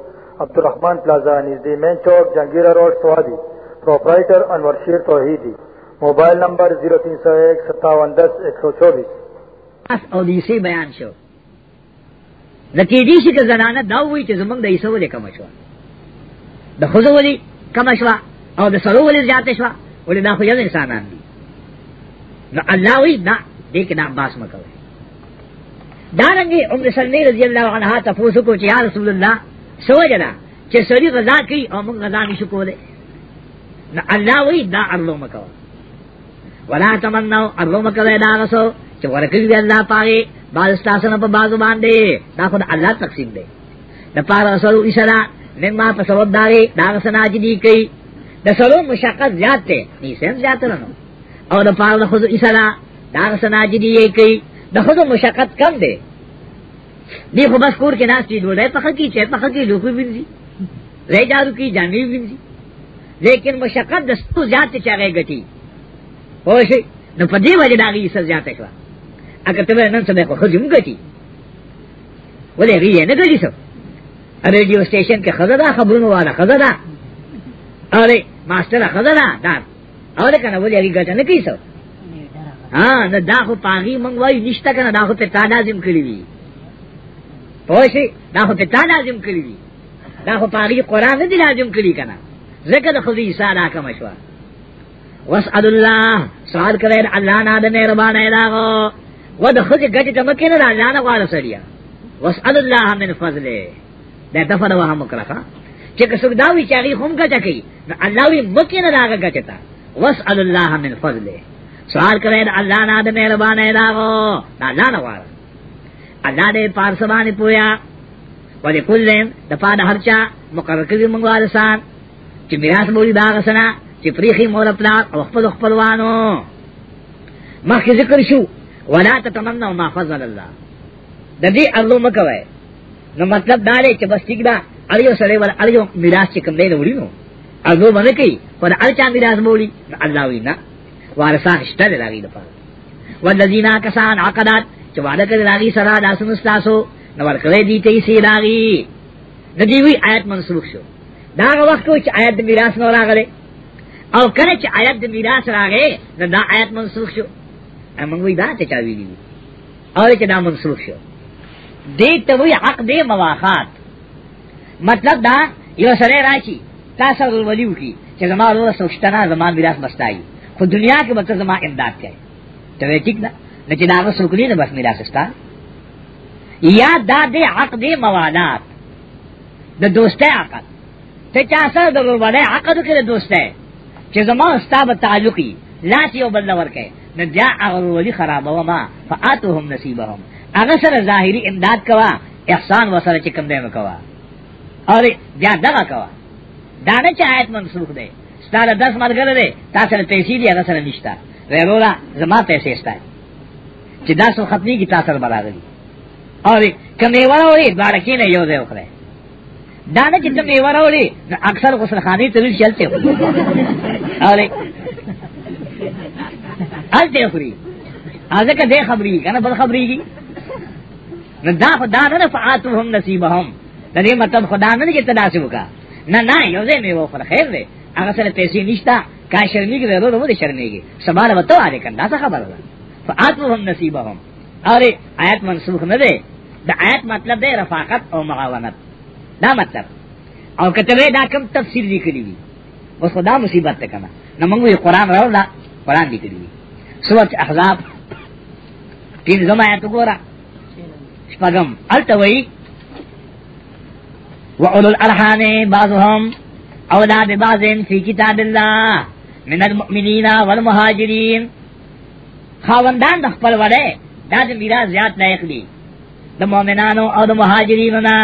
عبدالرحمن پلازا نزدی مین چوک جنگیرہ روڈ سوادی پروپرائٹر انور شیر توحیدی موبایل نمبر 0301
او دیسی بیان شو لکه دیسی که زنانه داوی چې زمونږ د ایسو لیکم شو د خزو ولی کم شوا او د سرو ولی زیات شوا ولی دا خو یو انسانان دي نو الله وی دا دې کې دا باس مکوي دارنګي عمر سلمی رضی الله عنها تاسو کو چې یا رسول الله سو جنا چې سړي غزا کوي او موږ غزا نشو کولای نو الله وی دا الله مکوي ولا تمنو الله مکوي دا غسو چې ورکړي دی الله پاره باز تاسو نه په بازو باندې دا خو الله تقسیم دی د پاره رسول الله مما په سبب داري دا سنا جدي کوي د سلو مشقت زیات دی نه سم زیات نه او د پاره د خود اسلام دا سنا جدي کوي د خود مشقت کم دی دی خو بس کور کې ناس دي دوی په حقي چې په حقي لوکو وینځي رې جارو کی جامې وینځي لیکن مشقت د ستو زیات چاغې غټي هو شي نو په دې وجه دا غي سر زیات شو اګه ته نن څه به خو جمع غټي ولې غي نه غړي څه ریڈیو اسٹیشن کے خزدا خبروں والا خزدا ارے ماسٹر خزدا دار اور کنا بولے ابھی گٹا نکی سو ہاں نہ دا خو پاغي منگوائی نشتا کنا دا خو پتا لازم کړی وی پوښی دا خو پتا لازم کړی وی دا خو پاغي قران نه دی لازم کړی کنا زکه د خو دې سارا کا مشوا واسعد الله سوال کړی الله نه د مهربان ایداغو و د خو دې گټه مکه نه الله نه غواړه سړیا واسعد الله من فضله دا دفن و هم کرخا چکه سوک داوی چاگی خم گچا کی نو اللہ وی مکین داگا گچتا وسعل اللہ من فضل سوال کرے دا اللہ نا دا مہربان ہے داغو دا اللہ نوارا اللہ دے پارسبانی پویا ولی کلین دا پا دا ہرچا مقرر کردی منگوالسان چی میراس بولی داغسنا چی پریخی مول اپلار او خپل خپلوانو مخی ذکر شو ولا تتمنوا ما فضل اللہ دا دی ارلو مکوئے نو مطلب دا دی چې بس ٹھیک دا اړیو سره ول اړیو میراث چې کوم دی نو وړینو هغه باندې کوي پر الچا میراث مولي الله وینا وارثان شته لري د پاره والذین کسان عقدات چې وعده کړی راغي سره داسو مستاسو نو ورکړی دی ته سی راغي د دې وی آیت منسوخ شو دا هغه وخت چې آیت د میراث نو راغله او کله چې آیت د میراث راغې نو دا آیت منسوخ شو امنګ وی دا ته چا ویلی او چې دا منسوخ شو دې ته وی حق دې مواخات مطلب دا یو سره راشي تاسو ولولیو کی چې زما له سوچتنه زما میراث مستایي خو دنیا کې به زما امداد کوي ته وی ټیک نه نه چې دا وسوکلی نه بس میراث ستا یا دا دې حق دې موالات د دوسته عقد ته چا سره د ولوله عقد کې دوسته چې زما ستاب تعلقي لا یو بل ورکه نه بیا هغه ولی خرابوه ما فاتهم نصیبهم هغه سره ظاهری امداد کوا احسان وسره چې کوم دی وکوا اور بیا دغه کوا دا نه چې آیت منسوخ دی ستاره 10 مرګره دی تاسو ته پیسې دی هغه سره نشتا ورولا زما پیسې شته چې دا سو ختمي کی تاسو برابر اور کمه وراوري دا کې نه یو دی وکړي دا نه چې کمه وراوري اکثر غسل خاني ته چلته اور آج دے خبری آج کا دے خبری کہنا بد خبری کی نہ دا خدا نہ فاتو ہم نصیب ہم نہ مطلب خدا نہ کہ تناسب کا نہ نہ یوزے میں وہ خیر دے اگر سر پیسے نشتا کا شرمی کی ضرورت ہو شرمی کی سوال بتاؤ آ رہے کرنا سا خبر ہوگا فاتو ہم نصیب ہم اور آیت منسوخ نہ دے دا آیت مطلب دے رفاقت اور معاونت دا مطلب اور کتبے دا کم تفسیر لکھی ہوئی اس خدا مصیبت تے کنا نہ منگو یہ قرآن رہو دا قرآن لکھی ہوئی سورت احزاب تین زما آیت گورا شپغم التوي وعلو الارحام بعضهم اولاد بعض فی کتاب الله من المؤمنین والمهاجرین خاوندان د خپل وړه دا د میراث زیات نه اخلي د مؤمنانو او د مهاجرینو نه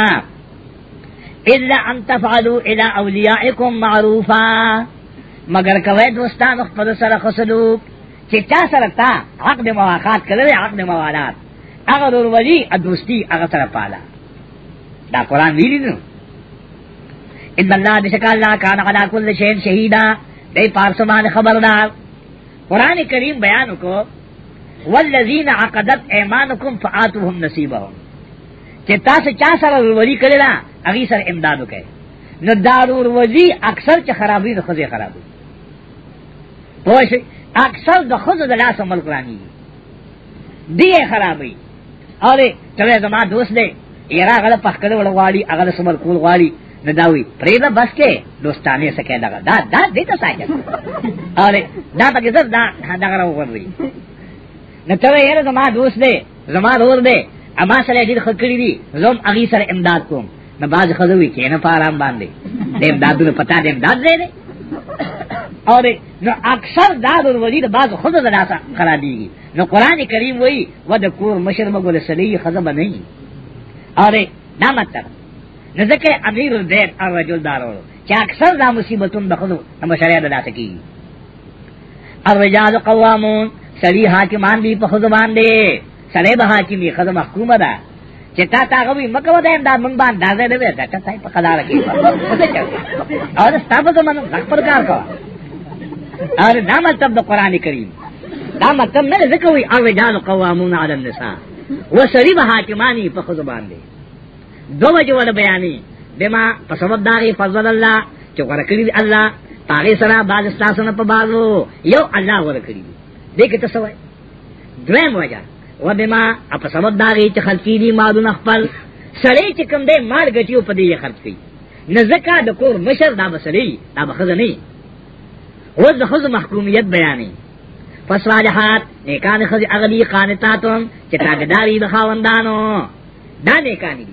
الا ان تفعلوا الى اولیاءکم معروفا مگر کوي دوستان خپل سره خسلوک چې چا سره تا حق د مواخات کړل حق د موالات هغه وروړي ادوستي هغه سره پالا دا قران ویلی نو ان الله بشک الله کان علا کل شین شهیدا دای پارسمان خبردار قران کریم بیان کو والذین عقدت ایمانکم فآتوهم نصیبهم چې تاسو چا سره وروړي کړی دا هغه سره امداد وکړي نو دارور وزی اکثر چې خرابې د خزې خرابې پوه اکثر د خزې د لاس عمل قرآنی دی خرابې اور چلے زما دوست دے یرا غل پخکل ول غواړي هغه سمر کول غواړي نه داوي پرېدا بس کې دوستانه سکه دا دا دا دې ته ساجه اره دا پکې زر دا دا غره وګورې نه ته یې زما دوست دی زما دور دی اما سره دې خکړې دي زم اغي سره امداد کوم نه باز خزوي کې نه پارام باندې دې امدادونه پتا دې امداد دې اور نو اکثر دا د وزیر بعض خود د ناسا قرار دیږي نو قران کریم وایي و د کور مشر مګول سلی خزم نه یي اور دا مطلب نو ځکه امیر الدین او رجل دارو چې اکثر دا مصیبتون د خود نو شریعت د ناسا کیږي الرجال قوامون سلی حاکمان دی په خود باندې سلی به حاکم دی خزم حکومت ده چې تا تا غوي مکه ودایم دا مونږ باندې دا نه وې دا ته په قلار کې او ستا په زمانه خپل کار کا اره دا مطلب د قران کریم دا مطلب نه ځکه وي او رجال قوامون علی النساء وسری به حاکمانی په خود باندې دوه جوړ بیانې بما په سبب داري فضل الله چې ورکړي الله پاغه سره باز استاسنه په بازو یو الله ورکړي دې کې څه وای دریم وجه و بما اپ سبب داغی چې خلقی دی مالون خپل سړی چې کم دی مال ګټیو په دې خرج کړي نه زکا د کور مشر دا بسړي دا بخزه نه و د خزه محکومیت بیانې فصالحات نیکان خزه اغلی قانتاتون چې تاګداري د خاوندانو دا نیکان دي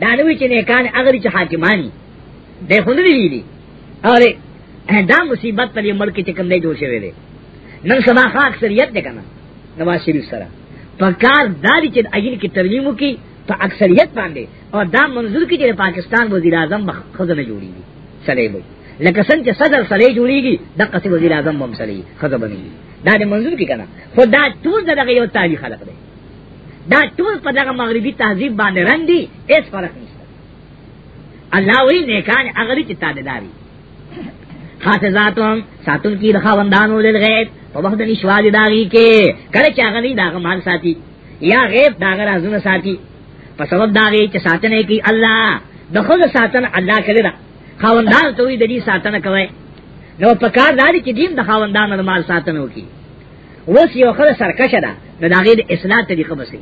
دا نوې چې نیکان اغلی چې حاکمانی دی خوندې دي اوره دا مصیبت په دې ملک کې کم دی جوړ شوی دی نن سبا خاص اکثریت دی کنه نواز شریف سره پکار داری چې اجل کې ترمیمو کی په اکثریت باندې او دا منظور کې چې پاکستان وزیر اعظم خزنه جوړیږي سړی وي لکه څنګه چې صدر سړی جوړیږي د قصې وزیر اعظم هم سړی خزه بنیږي دا د منظور کې کنه خو دا ټول دغه یو تاریخ خلق دی دا ټول په دغه مغربي تهذیب باندې رندي هیڅ فرق نشته الله وی نیکان اغری چې تابعداري حافظاتم ساتن کی رخا وندانو دل غیب پا وقت نشواز داغی کے کل چاگنی داغ مال ساتی یا غیب داغ رازون ساتی پا سبب داغی چا ساتنے کی اللہ دخل ساتن اللہ کرے دا خاوندان توی دلی ساتن کوئے نو پکار داری چی دیم دا خاوندان دا مال ساتنو کی وس یو خل سرکش دا نو داغی دا اصلاح طریقہ بسی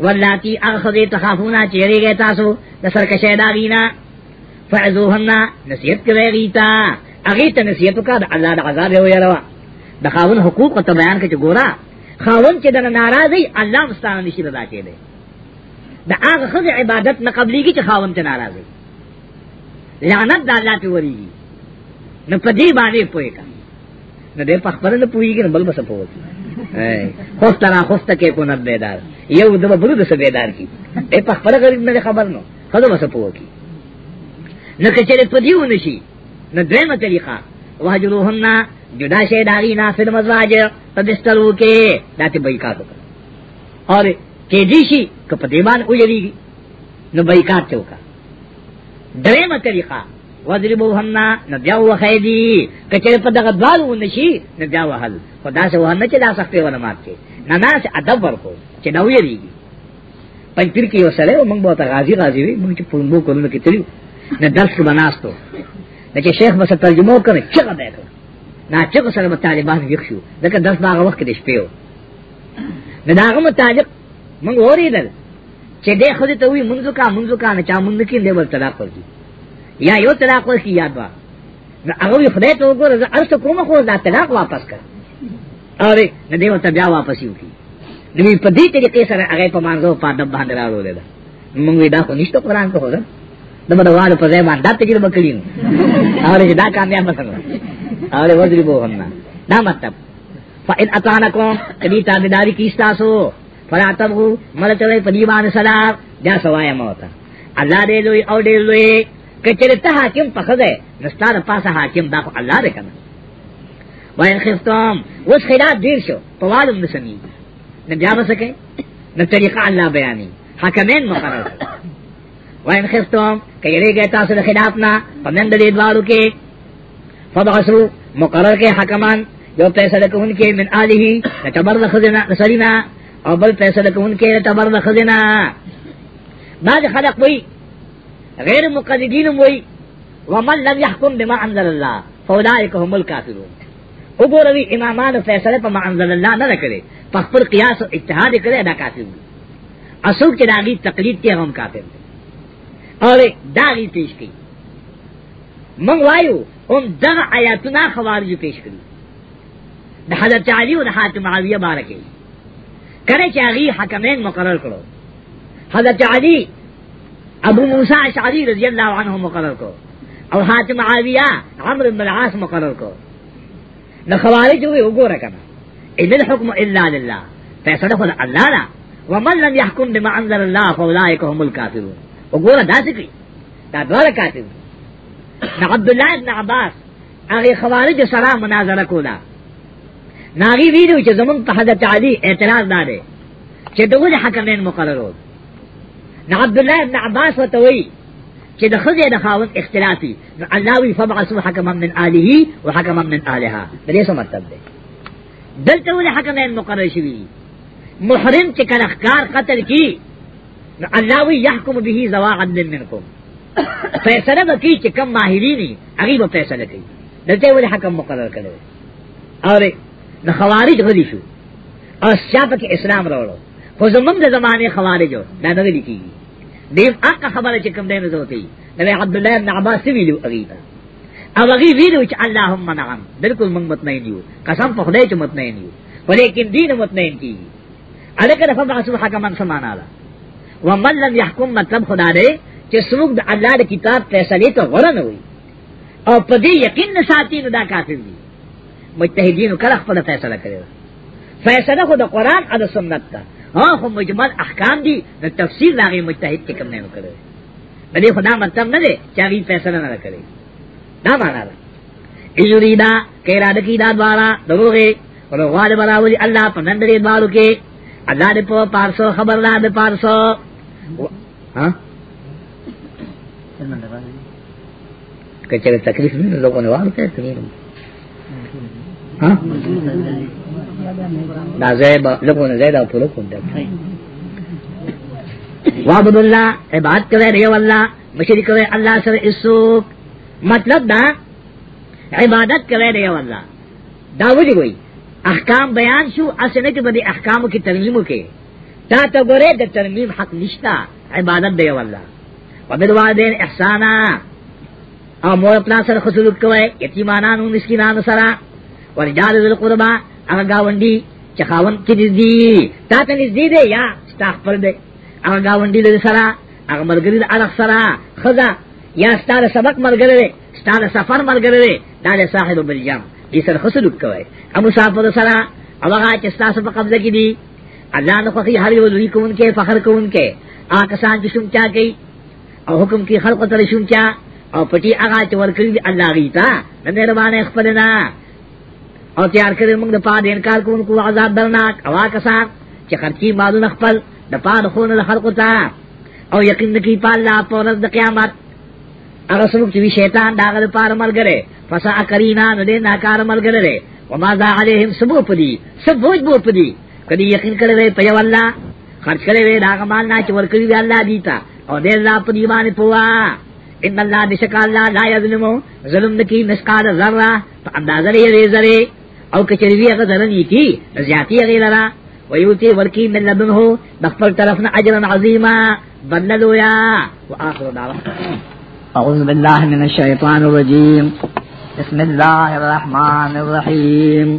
واللاتی اغخذی تخافونا چیرے گئے تاسو دا سرکش داغینا فعذوهن نصیحت کوي غیتا هغه ته نصیحت وکړه د الله د عذاب یو یاره د خاون حقوق ته بیان کړي ګورا خاون چې دنه ناراضي الله مستانه نشي رضا کېده د هغه خدای عبادت نه قبليږي چې خاون ته ناراضي لعنت د الله ته وريږي نو په دې باندې پوي کا نو دې په خبره نه پويږي نو بل بس پوي خوف ترا خوف تکې کو نه بیدار یو د بلو د سبیدار کی دې په خبره غریب نه خبر نو خدای بس پوي لکه چې په دیو نشي نو دریمه طریقه وهجروهن جدا شه داغینا فل مزواج په بسترو کې داتې بایکاټ وکړه اور کې دې شي که په دیوان وګړيږي نو بایکاټ وکړه دریمه طریقه وضربوهن نو بیا وخیدی کچر په دغه دوالو نشي نو بیا وهل خدا سه وهنه چې دا سختې ونه ماته نه نه چې ادب ورکو چې نو یریږي پنځیر کې وسره موږ به تا غازی غازی وي موږ چې په موږ کولو کې تلو نه درس کې بناستو لکه شیخ بس ترجمه کوي چغه دی نه چغه سره طالبان یو شو لکه درس باغه وخت کې شپې و نه داغه متعلق موږ اوریدل چې دې خو دې ته وی منځو کا منځو کا نه چا منځ کې دی ول طلاق ورکی یا یو طلاق ورکی یا با نو هغه خدای ته وګوره زه ارڅ کوم خو دا طلاق واپس کړ اره نه دې وته بیا واپس یو کی نو په دې طریقې سره هغه په مانګو په دب باندې راوړل موږ دا خو نشته قران ته هو د مدوار په ځای باندې دته کې مکلین هغه دا کامیاب مسله هغه وځري به ونه دا مطلب فإن أطعنكم کدی تابعداری کی تاسو فلا تبغوا مل چلے پدی باندې سلام دا سوایا موتا الله دې لوی او دې لوی کچره ته حاکم پخځه نستار پاسه حاکم دا خو الله دې کنه وإن خفتم وس خلاف دیر شو طوال مسمی نه بیا وسکه نه طریقه الله بیانی حکمین مقرر وان خفتم کہ یری گئے تاسو دے خلاف نہ پمند دے دوارو کے فبعثرو مقرر کے حکمان جو پیسہ دے ان کے من آلہی تبر خزنا سرینا او بل پیسہ دے ان کے تبر خزنا بعد خلق وئی غیر مقددین وئی ومن لم يحكم بما انزل الله فاولئک هم الکافرون وګوروي امامان فیصله په انزل الله نه کړي په خپل قیاس او اجتهاد کړي دا کافر دي اسوک چې داږي تقلید کې هم کافر دي اور داغی پیش کی منگ وایو ام دغ آیاتنا خوارج پیش کری دا حضرت علی و دا حاتم معاویہ بارکی کرے چاہی حکمین مقرر کرو حضرت علی ابو موسیٰ اشعری رضی اللہ عنہ مقرر کرو اور حاتم معاویہ عمر بن العاص مقرر کرو نہ خوارج ہوئے اگو رکھنا ان الحکم الا للہ فیصلہ خود اللہ را ومن لم يحکم بما انزل اللہ فولائک هم الكافرون وګوره دا څه کوي دا دواړه کاتب نو عبد الله بن عباس هغه خوارج سره مناظره کوله ناغي ویلو چې زمون په حضرت علي اعتراض داره چې دغه حکمین مقررو نو عبد الله بن عباس وته وی چې د خزې د خاوند اختلافي نو الله وی فبعثوا حکما من اله وحکما من الها دې څه مطلب دی دلته ول حکمین مقرر شوی محرم چې کله ښکار قتل کی نو الله وی يحكم به زوا عدل منكم فیصله وکي چې کم ماهرینی هغه به فیصله کوي دلته ول حکم مقرر کړو او د خوارج غلی شو او شاپ کې اسلام راوړو خو زمونږ د زمانه خوارجو دا نه لیکيږي دیم اقا خبره چې کوم دی نه زوتی نبی عبد الله بن عباس ویلو اغیتا او هغه ویلو چې اللهم نعم بالکل موږ مطمئن یو قسم په خدای چې مطمئن یو ولیکن دین مطمئن کیږي الکه دغه بحث حکمان سمانا ده ومن لم يحکم مطلب خدا دے چې څوک د الله د کتاب فیصله ته غوړه نه وي او په دې یقین نه ساتي نو دا کافر دي مجتهدین کله خپل فیصله کوي فیصله خو د قران او د سنت ده ها خو مجمل احکام دي د تفسیر لاغي مجتهد کې کوم نه وکړي دې خدا مطلب نه دي چې هغه فیصله نه کوي دا معنا ده ایوریدا کیرا د کی دا دوارا دروغه ورغوال براولی الله په نن دې دوارو کې الله دې په پارسو خبر نه ده پارسو ها کچره تکلیف نه لوګونه وانه ته تمیر ها دا زیب لوګونه زیدا په لوګون ده وعبد الله عبادت کوي ریو الله مشرک کوي الله سره اسوک مطلب دا عبادت کوي ریو الله دا وږي احکام بیان شو اسنه کې به احکامو کې ترجمه کوي دا ته ګوره د ترمیم حق نشتا عبادت دی والله وبد والدین احسانا او مور خپل سره خصوص کوي یتیمانانو مسکینانو سره ورجال ذل قربا هغه گاونډي چې خاون کې دي تا ته نږدې دی یا ستا خپل دی هغه گاونډي له سره هغه مرګري له سره خزا یا ستاره سبق مرګره ستاره سفر مرګره دا له صاحب بلجام دې سره خصوص کوي امو صاحب سره هغه چې ستاسو په قبضه کې دي اللہ نے فقی ہر یو لوی کو ان کے فخر کو ان کے آکسان جسم چا گئی او حکم کی خلق تر شم چا او پٹی اغا چور کری دی اللہ غیتا نمیر بانے اخفلنا او تیار کرے منگ دا پا دینکار کو ان کو عذاب درناک او آکسان چی خرچی مالون اخفل دا پا دخون دا خلق تا او یقین نکی پا اللہ پورز دا قیامت اگر سلوک چوی شیطان داغل پار مل گرے فسا اکرینا ندے ناکار مل گرے وما دا علیہم سبو پدی سب بوج بو پدی کدی یقین کرے وے پیو اللہ خرچ کرے وے داغ مالنا چور کری وے اللہ دیتا اور دے اللہ پر ایمان پوا ان اللہ بشک اللہ لا یظلم ظلم نکی مسقال ذرہ اندازہ لے ذرے او کچریوی اگر ذرہ نہیں کی زیاتی اگر لرا ویوتی ورکی من لدن ہو دفر طرفنا اجرا عظیما بللویا وآخر دعوان اعوذ باللہ من الشیطان الرجیم بسم اللہ الرحمن الرحیم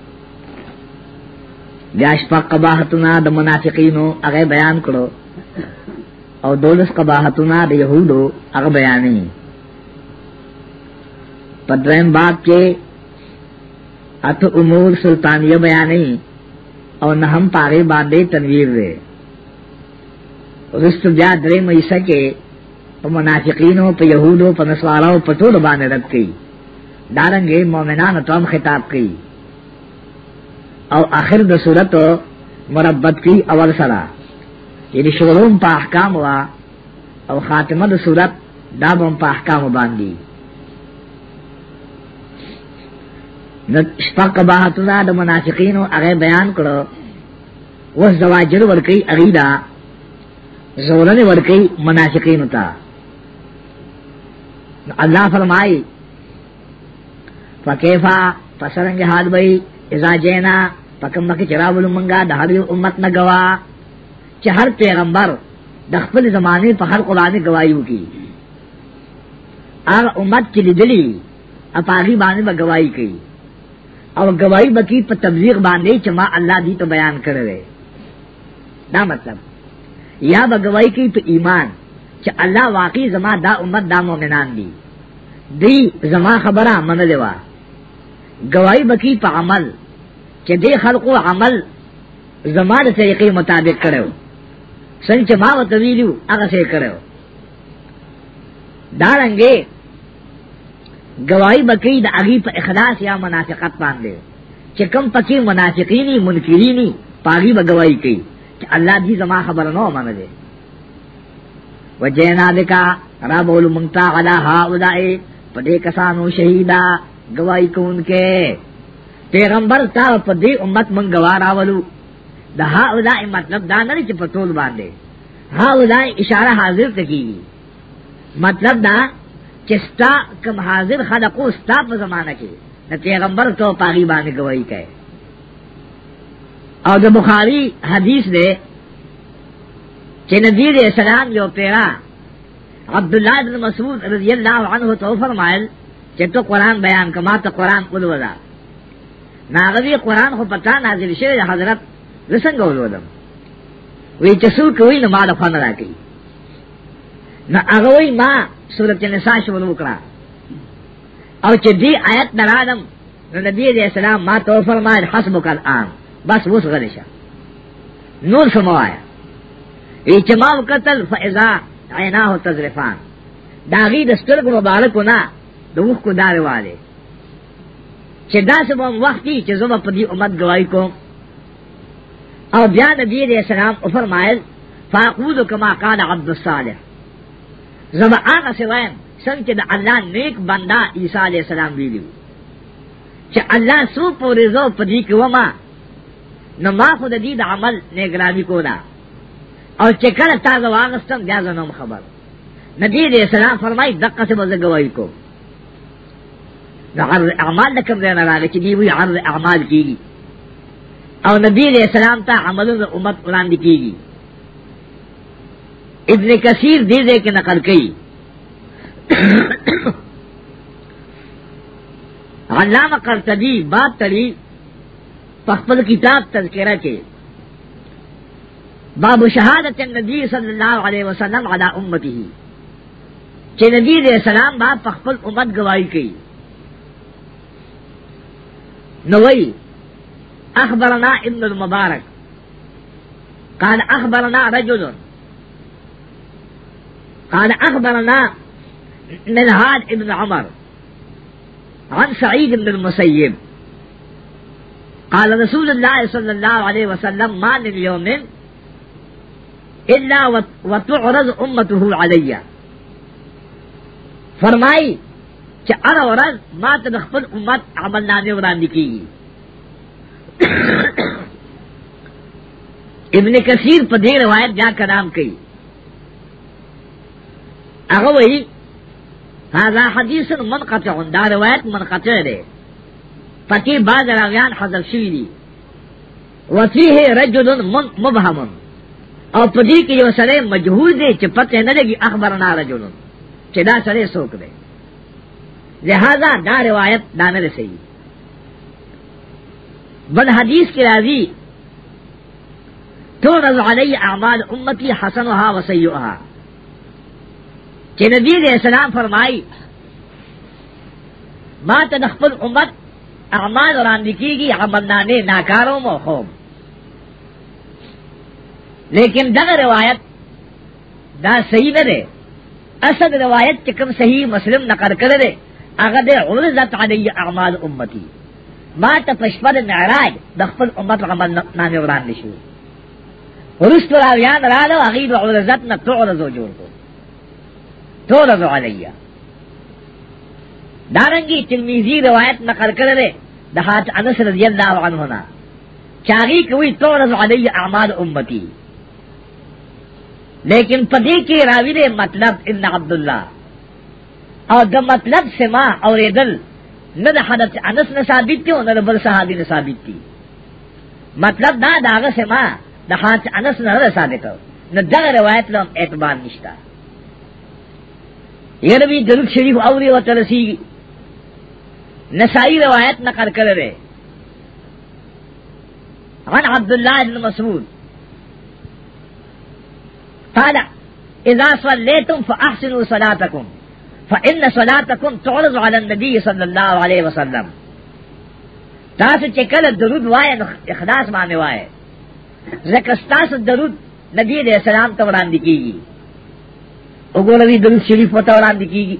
بیا شپږ قباحتونه د منافقینو هغه بیان کړو او دولس قباحتونه د يهودو هغه بیانې په دریم باب کې اته امور سلطانیه بیانې او نه هم پاره باندې تنویر دی رست بیا درې مې سکه په منافقینو په يهودو په نسوارو په ټول باندې رد کړي دارنګې مؤمنانو ته هم خطاب کړي او آخر د صورت مربت کی اول سره یعنی شغلون په احکام وا او خاتمه د صورت دا هم په احکام باندې د شپق باتنا د منافقین او هغه بیان کړو و زواجر ورکی عقیدا زولن ورکی منافقین تا الله فرمای فکیفا پسرنگ حال بھئی اذا جینا پکم مکی چراولو منگا دا هر یو امت نا گوا چې هر پیغمبر د خپل زمانه په هر قرآنی گوايو کی هغه امت چې لیدلی اپاغي باندې به گواہی کوي او گواہی بکی په تبلیغ باندې چې ما الله دې ته بیان کړل دا مطلب یا به گواہی کوي په ایمان چې الله واقعي زما دا امت دا مؤمنان دي دی زما خبره منلې وا گواہی بکی په عمل چې دې خلقو عمل زمانه طریقې مطابق کړو څنګه ما وته ویلو هغه څه کړو دارنګې گواہی بکی د اغي په اخلاص یا منافقت باندې چې کم پکې منافقینی منکرینی پاغي به گواہی کوي چې الله دې زما خبر نه مانه دي وجینا دکا را بول مونتا علا ها ودای پدې کسانو شهیدا گواہی کوونکې پیغمبر تا په دې امت مونږ غواراولو دا هاولای مطلب دا نه چې په ټول باندې هاولای اشاره حاضر تکي مطلب دا چې ستا کم حاضر خلقو ستا په زمانہ کې د پیغمبر تو پاغي باندې گواہی کوي او د بخاری حدیث دی چې نبی دې سلام یو پیرا عبد الله بن مسعود رضی الله عنه تو فرمایل چې تو قرآن بیان کما ته قرآن ولوځه ناغوی قرآن خو پتا نازل شوی دا حضرت زسنگا ولودم وی چسو کوئی نما دا خوان را کئی نا اغوی ما سورت نسا شروع کرا او چې دی آیت نرادم نو نبی علیہ السلام ما تو فرمائے حسبک الان بس وس غلشا نور سموایا ایچمام قتل فعضا عیناہ تزرفان داغی دسترک مبارکونا دوخ کو دارے والے چې دا سبا وخت کې چې زما په دې امت گواہی کوم او بیا نبی دې سلام او فرمایل فاقود کما قال عبد الصالح زما هغه سوایم څنګه د الله نیک بندا عیسی علی السلام ویلو چې الله سو پورې زو په دې کې وما نو ما خو دې د عمل نیګرامي کولا او چې کله تاسو واغستم بیا زنم خبر نبی دې سلام فرمای دقه څه بزګوي کوم نو عرض اعمال نکم دینا راگا چی دیوی عرض اعمال کی گی او نبی علیہ السلام تا عملوں دا امت قرآن دی کی گی ابن کثیر دے دے کے نقل کی علامہ قرطبی بات تری پخبل کتاب تذکرہ کے باب شہادت النبی صلی اللہ علیہ وسلم علی امتی کہ نبی علیہ السلام باب پخبل امت گواہی کی نوي أخبرنا ابن المبارك قال أخبرنا رجل قال أخبرنا هاد ابن عمر عن سعيد بن المسيب قال رسول الله صلى الله عليه وسلم ما من يوم إلا وتعرض أمته علي فرمائی چې اره ورځ ما ته خپل امت عمل نامې وړاندې کیږي ابن کثیر په دې روایت دا کلام کوي هغه وایي هاذا حدیث منقطع دا روایت منقطع ده پکې بعض راغیان حذف شوی دي وفيه رجل مبهم او په دې کې یو سره مجهول دی چې پته نه لګي اخبرنا رجل چې دا سره څوک دی لہذا دا روایت دانے دے صحیح بل حدیث کی راضی تو رض علی اعمال امتی حسنها و سیئها کہ نبی علیہ السلام فرمائی ما تدخل امت اعمال راندکی کی عمل نانے ناکاروں موخوم لیکن دغ روایت دا صحیح نہ دے اصل روایت چکم صحیح مسلم نقل کر دے هغه دې عرضت علی اعمال امتی ما ته پښپد معراج د خپل امت عمل نامه وړاندې شو ورستو را یاد را ده هغه د عرضت نه تعرض جوړ کو تعرض علی دارنګي تلمیزی روایت نقل کړل د حضرت انس رضی الله عنه نه چاغي کوي تعرض علی اعمال امتی لیکن پدې کې راوی دې مطلب ابن عبد الله او د مطلب سما اوریدل نه د حضرت انس نه ثابت دي او نه بل صحابي نه ثابت دي مطلب دا داغه سما د حضرت انس نه ثابت نه دغه روایت له اعتبار نشته یہ نبی درود شریف اوری و ترسی نسائی روایت نقل کر رہے عن عبداللہ ابن مسعود قال اذا صلیتم فاحسنوا صلاتکم فإن صلاتكم تعرض على النبي صلی الله علیه وسلم تاسو چې کله درود وایې اخلاص باندې وایې ځکه تاسو درود نبی دې سلام ته وړاندې کیږي وګورئ درود شریف ته وړاندې کیږي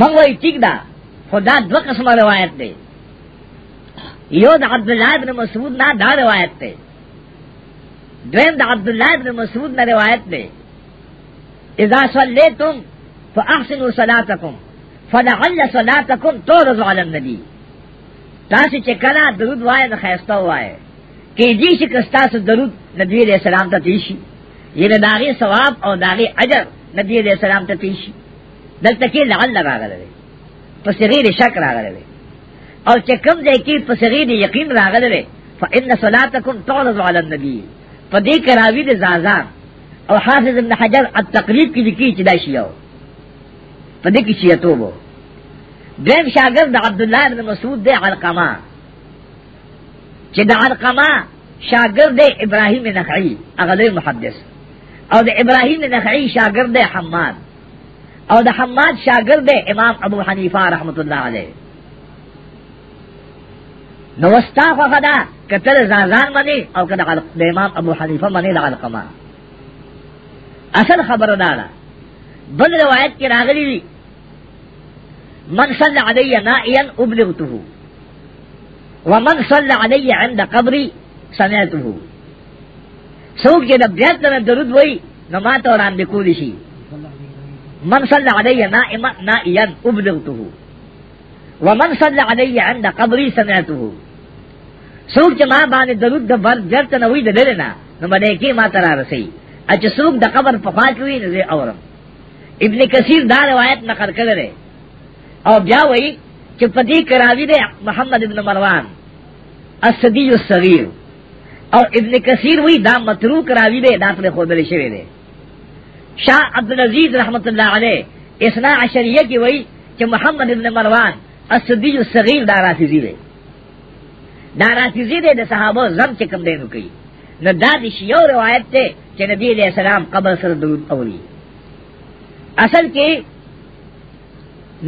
موږ وایي ټیک ده خدا دو قسمه روایت دی یو د عبد الله ابن مسعود نه دا روایت دی دویم د عبد الله ابن مسعود نه روایت دی اذا صلیتم فاحسنوا صلاتکم فلعل صلاتکم تورز علی النبی تاسو چې کله درود وایې د خیسته وایې کې دې چې کستا درود نبی علیہ السلام ته تیشي یره داغه ثواب او داغه اجر نبی علیہ السلام ته تیشي دلته کې لعل راغله په صغیر شک راغله او چې کوم ځای کې په صغیر یقین راغله فإن صلاتکم تعرض علی النبی په دې کراوی د زازان او حافظ ابن حجر التقریب کی لکی چدا شیعو پا دکی شیعتو بو دویم شاگرد عبداللہ ابن مسعود دے علقما چدا علقما شاگرد ابراہیم نخعی اغلوی محدث او د ابراہیم نخعی شاگرد حماد او د حماد شاگرد امام ابو حنیفہ رحمت اللہ علیہ نوستا خدا کتل زازان منی او کدا د امام ابو حنیفہ منی لعلقما اصل خبر دارا بل روایت کی راغلی دی من صلى علی نائیا ابلغته ومن صلى علی عند قبری سمعته سوک چې د بیعت نه درود وای نو ما ته وړاندې کولی شي من صلى علی نائما نائیا ابلغته ومن صلى علی عند قبری سمعته سوک چې ما باندې درود د بر جرت نه وای د لرنه نو باندې کې ما ترا رسي اچ سوق د قبر په خوا کې وی زه اورم ابن کثیر دا روایت نقل کړي او بیا وی چې پدی کراوی دی محمد ابن مروان اسدی الصغیر او ابن کثیر وی دا متروک راوی دی دا پر خودل شوی دی شاہ عبد العزیز رحمت اللہ علیہ اسنا عشریہ کی وی کہ محمد ابن مروان اسدی الصغیر دا رافضی دی دا رافضی دی د صحابه زم چې کم دینو کوي نو دا د شیو روایت ته چې نبی علیہ السلام قبر سره درود اولی اصل کې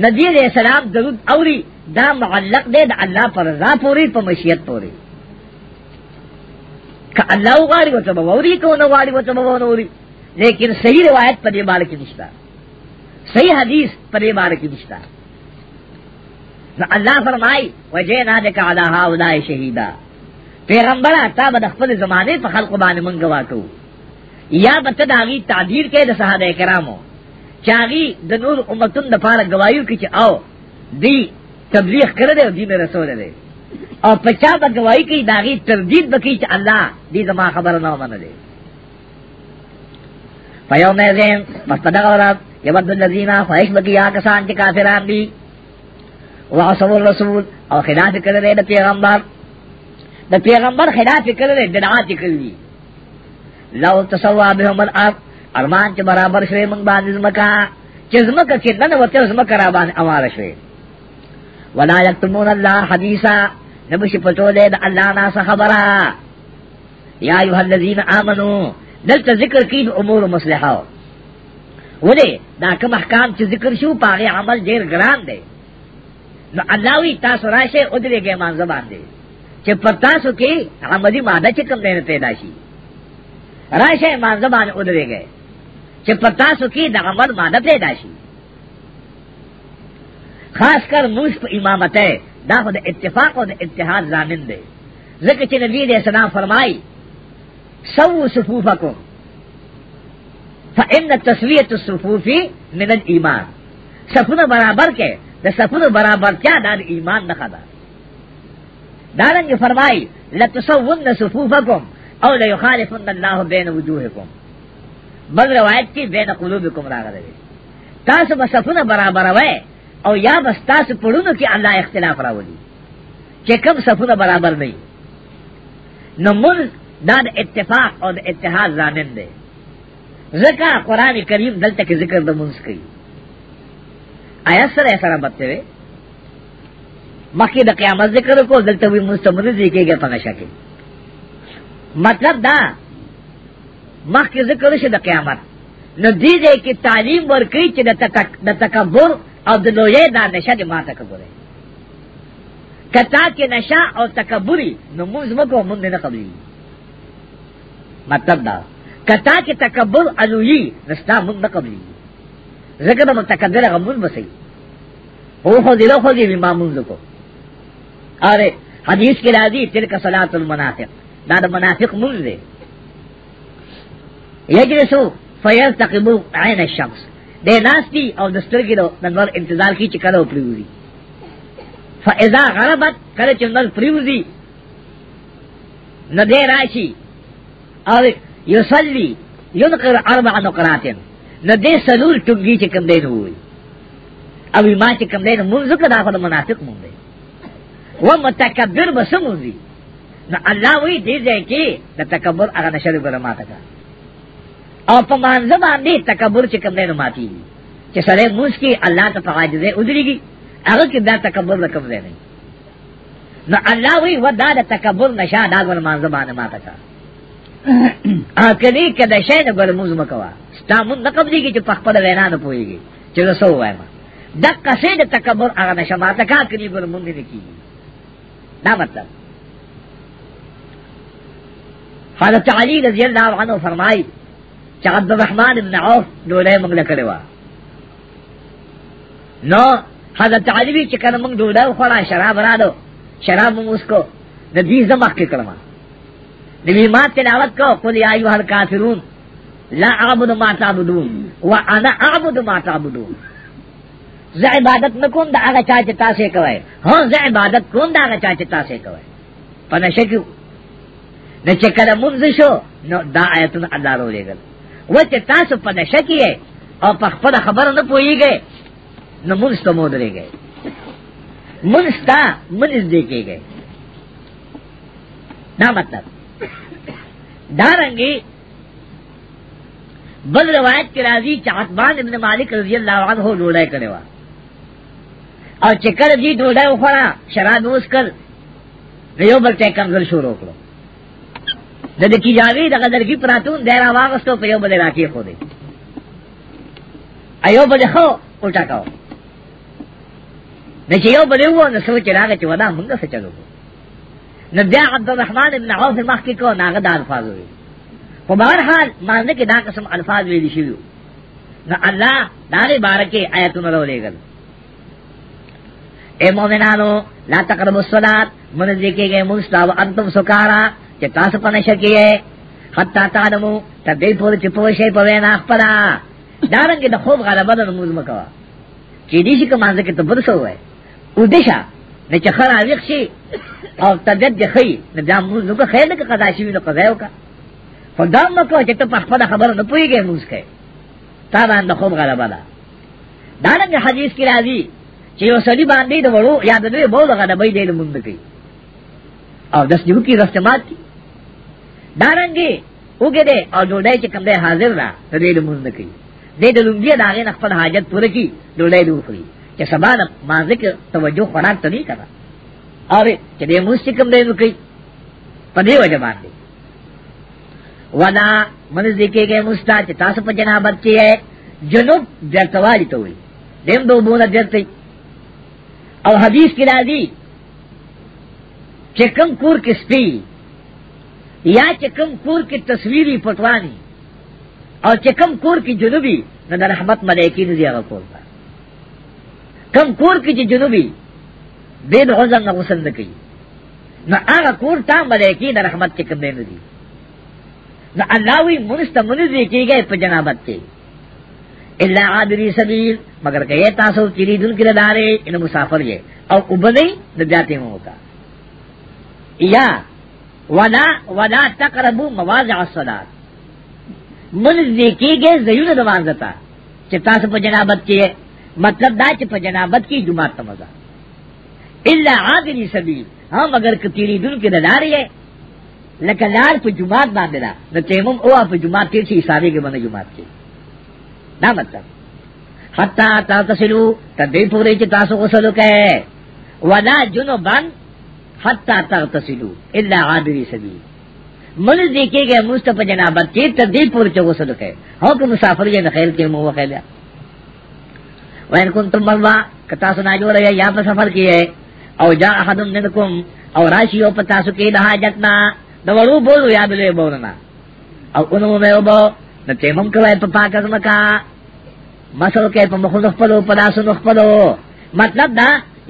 نبی علیہ السلام درود اولی دا معلق دی د الله پر رضا پوری په مشیت پوری که الله وغاری وته بوری کو نه واری وته بوری لیکن صحیح روایت پر دې باندې کې نشتا صحیح حدیث پر دې باندې کې نشتا الله فرمای وجه نه دې کا علی هاولای شهیدا پیغمبر تا به خپل زمانه په خلق باندې مونږ واټو یا به ته داغي تعبیر کې د صحابه کرامو چاغي د نور امتون د پاره گوايو کې چې او دی تبلیغ کړی دی او دین رسول دی او پچا به گواہی کی داغي تردید بکی چې الله دې زما خبر نه منلې پیاو مې زم مستدغ ورات یبد الذین فایش بکی یا کسان چې کافران دي وعصوا الرسول او خلاف کړی دی پیغمبر دا پیغمبر خلاف کر دے بدعات کر دی لو تسوا بهم الارض ارمان چ برابر شوی من باندې زمکا چې زمکا کې نن وته زمکا را باندې اماره شوی ولا یکتمون الله حدیثا نبش پتو دے دا اللہ ناس خبرا یا ایوہ الذین آمنو دلتا ذکر کی امور مسلحہ ولی دا کم احکام چی ذکر شو پاگی عمل دیر گران دے نو اللہ وی تاسو راشه ادرے گئے مان زبان دے چې پتاسو کې عمدی ماده چې کم دینه پیدا شي راشه مانزه باندې ودرېږي چې پتاسو کې د عمل ماده پیدا شي خاص کر موږ په امامت دا خو د اتفاق او د اتحاد ضامن دی ځکه چې نبی دې سلام فرمای سو صفوفکم فإن تسویه الصفوف من الايمان صفونه برابر کې د صفونه برابر چا د ایمان نه خبره دارنگی فرمائی لتصون صفوفکم او لیخالفن اللہ بین وجوہکم بل روایت کی بین قلوبکم راغ رہے تاسو بسفن برابر وے او یا بس تاسو پڑھونو کی اللہ اختلاف راولی کہ کم سفن برابر نہیں نمون دا دا اتفاق او دا اتحاد زامن دے ذکا قرآن کریم دلتا کی ذکر دا منس کی آیت سر ایسا ربط تے مخکې د قیامت ذکر کو دلته وی مستمر ذکر کې پغه شکه مطلب دا مخکې ذکر شه د قیامت نو دې دې کې تعلیم ورکړي چې د تک د تکبر او د لوی دا نشه د ما تکبر کتا کې نشه او تکبري نو موږ مکو مونږ نه قبلي مطلب دا کتا کې تکبر الوی نستا مونږ نه قبلي ذکر د متکبر غمون بسې هو خو دې له خو دې ما مونږ کو اور حدیث کے راضی تلک صلاۃ المنافق دا دا منافق منز دے یجرسو فیر تقبو عین الشمس دے ناستی او دستر کی دو ننور انتظار کی چکلو پریوزی فاذا غربت کل چندل پریوزی ندے راشی اور یسلی ینقر اربع نقراتن ندے سلور ٹنگی چکم دے نووی ابھی ماں چکم دے نو منزک دا خود منافق مون دے و متکبر بسموزی نو الله وی دې ځای کې د تکبر هغه نشر ګرما تا او په مانځ باندې تکبر چې کوم نه ماتي چې سره موږ کې الله ته فواجزه ودرېږي هغه کې دا تکبر رقم دی نه نو الله وی ودا د تکبر نشه دا ګل مانځ باندې ماته تا اکلی کده شې نه ګل موږ مکوا ستا مون نه قبلېږي چې په خپل وینا نه پويږي چې زه سو وایم دا قصې د تکبر هغه نشه ماته کا کړی ګل مونږ نه کیږي دا مطلب حضرت علی رضی اللہ عنہ فرمائی چې عبد الرحمن ابن عوف ډوډۍ موږ له کړې و نو حضرت علی چې کله موږ ډوډۍ خوړه شراب راډو شراب موږ کو د دې زمخ کې کړم نبی ما تلاوت کو قل یا ایها الکافرون لا اعبد ما تعبدون وانا اعبد ما تعبدون ز عبادت نکوم دا هغه چا چې تاسو کوي هو ز عبادت کوم دا هغه چا چې تاسو کوي په نشه کې نه چې کله مونږ شو نو دا آیتونه الله راولېګل و چې تاسو په نشه کې او په خپل خبره نه پويږئ نو مونږ ته مو درېږئ مونږ ته مونږ دې کېږئ دا مطلب دارنګي بل روایت کې راځي چې عثمان ابن مالک رضی الله عنه لوړای کړو او چکر دی ڈوڑے اخڑا شراب اوس کر ریو بلتے کمزل شروع کرو دد کی جاوی دغه درګي پراتون دیرا واغستو په یو بل راکی خو دی ایو بل خو الټا کاو د چې یو بل وو نو سوچ راغی چې ودا موږ څه چلو نو بیا عبد الرحمن ابن عوف مخکې کو ناغه د الفاظ وی په بهر حال باندې کې دا قسم الفاظ ویل شي نو الله دا لري بارکه آیتونه ولېګل اے مومنانو لا تقرب الصلاة منزی کے گئے منسلا و انتم سکارا چی تاسو پنشکی ہے حتی تانمو تب دی پور چی پوشی پوینا اخپلا دارنگی دا خوب غالبا دا نموز مکوا چی دیشی کمانزا کی تبرس ہوئے او دیشا نچی خرا ویخ شی او طبیعت دی خی نبیا موز نکا خیر نکا قضا شوی نو قضایو کا خدام مکوا چی تب اخپلا خبر نپوئی گئے موز کئے تابان دا خوب غالبا دا دارنگی حدیث کی راضی چې یو سړي باندې د وړو یا د دوی بول هغه د بې دې مونږ کوي او داس یو کې رسمات دي دارنګي وګړي او ډوډۍ چې کوم دی حاضر را د دې مونږ کوي دې د لومبیا دا غي خپل حاجت پوره کی ډوډۍ دوخري چې سبا د مازک توجه خوراک ته نه کړه اره چې دې مونږ کوم دی نو کوي په دې وجه باندې ودا من ذکر کے مستا چ تاس پجنا بچی ہے جنوب جلتوالی تو ہوئی دیم دو بونا جلتی او حدیث کی راضی چکم کور کی سپی یا چکم کور کی تصویری پٹوانی او چکم کور کی جنوبی نہ دا رحمت ملیکی نزی آگا کور کا کم کور کی چی جنوبی بین غزن نہ غسل نکی نہ آگا کور تا ملیکی نہ رحمت چکم دے نزی نہ اللہ وی منست منزی کی گئے پا جنابت چی الا عابری سبیل مگر کہ یہ تاسو چری دل کے دارے ان مسافر یہ اور ابدی دجاتے ہوں کا یا ودا ودا تقربو مواضع الصلاۃ منزدی کی گئے زیون دوازتا چہ تاسو پا جنابت کی مطلب دا چہ پا جنابت کی جماعت تمزا الا عابری سبیل ہاں مگر کہ تیری دل کے دارے ہے لکہ لار پا جماعت باندنا نہ تیمم اوہ پا جماعت تیر سی حسابے کے بنا جماعت کی دا مطلب حتا تاسلو تدی پوری چې تاسو غسل وکئ ولا جنوبن حتا تغتسلو الا عابری سبیل من دیکھے گئے مصطفی جنابت کی تدی پور چگو سے دکھے ہو کہ مسافر یہ نخیر کے منہ وخیلیا وین کن تم ملوا کتا سنا جو رہے یا پر سفر کیے او جا احد منکم او راشیو پتا سکی لہا جتنا دولو بولو یا بلو بولنا او انہوں میں او بو نتیمم کوئے پا پاک از مکا مسل کې په مخ خپلو په لاسو خپلو مطلب دا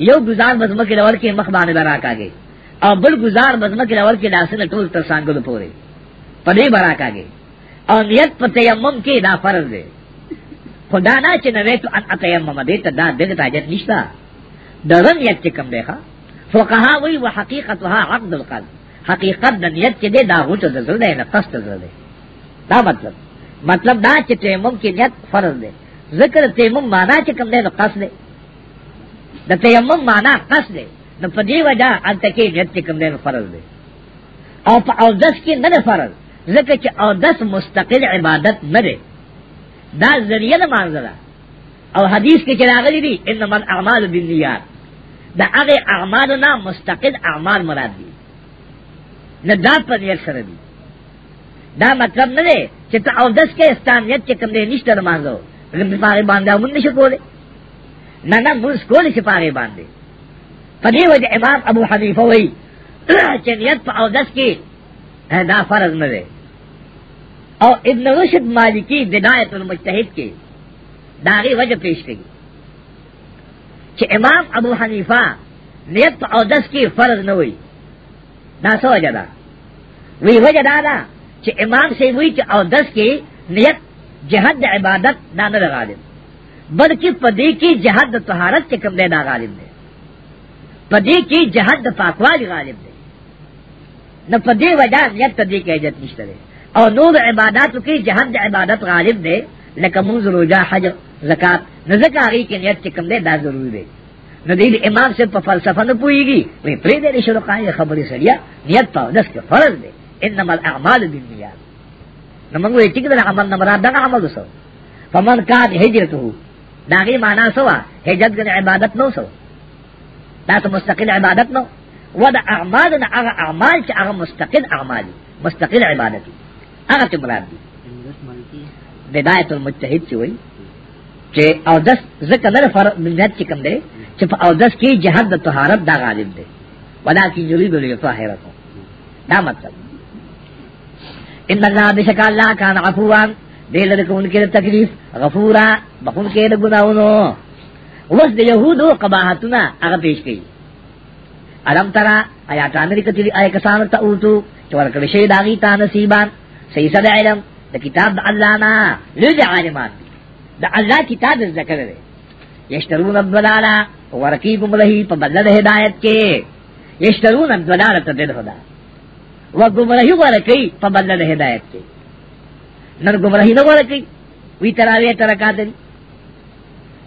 یو گزار مزمه کې لور کې مخ باندې برا کاږي او بل گزار مزمه کې لور کې لاسونه ټول تر څنګه پورې په دې برا کاږي او نیت په تیمم کې دا فرض دی خدا نه چې نه وېته ان تیمم دې ته دا دغه تاجت نشتا دا نیت چې کوم دی ښا فقها وی وحقیقتها عقد القلب حقیقت د نیت چې دی دا غوته د زړه نه قصد دی دا مطلب مطلب دا چې تیمم کې نیت فرض دی ذکر تیمم مانا چې کوم دی نو قصد دی د تیمم مانا قصد دی نو په دې وجہ انت کې نیت چې کوم دی نو فرض دی او په او دس کې نه فرض ځکه چې او دس مستقل عبادت نه دی دا ذریعہ نه مانځه او حدیث کې چې راغلی دی انما الاعمال بالنیات دا هغه اعمال نه مستقل اعمال مراد دي نه دا په نیت سره دي دا مطلب نه دی چې ته او دس کې استانیت چې کوم دی نشته مانځو پارے باندھا من نشو کو لے نہ نہ منس کو لے سپارے باندھے پدی وجہ امام ابو حنیفہ وئی چنیت پہ اودس کی دا فرض نہ دے اور ابن رشد مالکی بدایت المجتہد کی داغی وجہ پیش کی کہ امام ابو حنیفہ نیت پہ اودس کی فرض نہ ہوئی نہ سو وجہ دا وی وجہ دا کہ امام سے ہوئی کہ اودس کی نیت جہد عبادت نہ نہ غالب بلکہ پدی کی جہد طہارت کے کم دے نہ غالب دے پدی کی جہد پاکواج غالب دے نہ پدی وجہ نیت پدی کی عزت نشتہ دے اور نور عبادات کی جہد عبادت غالب دے لکہ منز روجہ حج زکات نہ زکاری کی نیت کے کم دے نہ ضروری دے نہ دید امام سے فلسفہ نہ پوئے گی وہ پری دے شروع خبر سڑیا نیت پاؤ دس کے فرض دے انما الاعمال بالنیات نو موږ وی چې دا عمل نه مراد دا عمل وسو فمن کان هجرته دا غي معنا سوا هجرت غن عبادت نو سو دا مستقل عبادت نو ودا اعمال نه هغه اعمال چې هغه مستقل اعمال مستقل عبادت هغه ته مراد دي بدايه المجتهد چې وایي چې او دس ذکر نه فرض منت چې کوم دی چې په او دس کې جهاد د طهارت دا غالب دی ولا کې جوړې د طهارت دا مطلب ان اللہ بشک اللہ کان عفوان دے لدکو ان کے تکلیف غفورا بخون کے دا گناہونو وست دے یہودو قباہتنا اگر پیش کی علم ترا آیاتان میری کتلی آئے کسان تا اوتو چورکل شید آگی تا نصیبان سیسد علم دا کتاب دا اللہ نا لو دے عالمان دی دا اللہ کتاب ذکر دے یشترون الدلالا ورقیب ملہی پا بدل ہدایت کے یشترون الدلالت دل خدا و گمراہی غور کئی فبدل د ہدایت کی نر گمراہی نہ غور کئی وی تراوی ترکات دی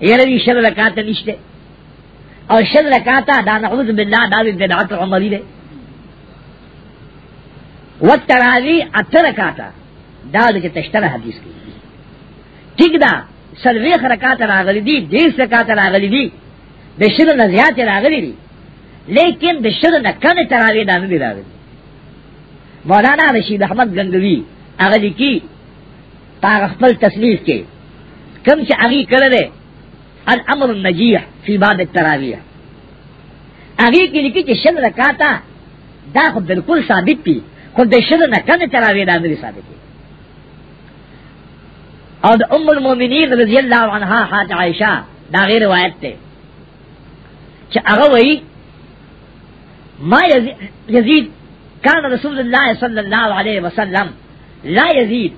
یلوی شر رکات نشتے او شر رکاتا دا نعوذ باللہ دا بدعات عمری دے و تراوی اترکاتا دا دے تشتر حدیث کی ٹھیک دا سلویخ رکات راغلی دی دیس رکات راغلی دی دے شر نزیات راغلی دی لیکن دے شر نکن تراوی دا نبی راغلی مولانا رشید احمد گنگوی اغلی کی پاغ خپل تصنیف کے کم سے اگی کر رہے الامر النجیح فی باب التراویح اگی کی لکی چی شد رکاتا دا خود بالکل ثابت پی خود دے شد نکن تراویح دا دلی ثابت پی اور دا ام المومنین رضی اللہ عنہ حات عائشہ دا غیر روایت تے چی اگوئی ما یزید كان رسول الله صلى الله عليه وسلم لا يزيد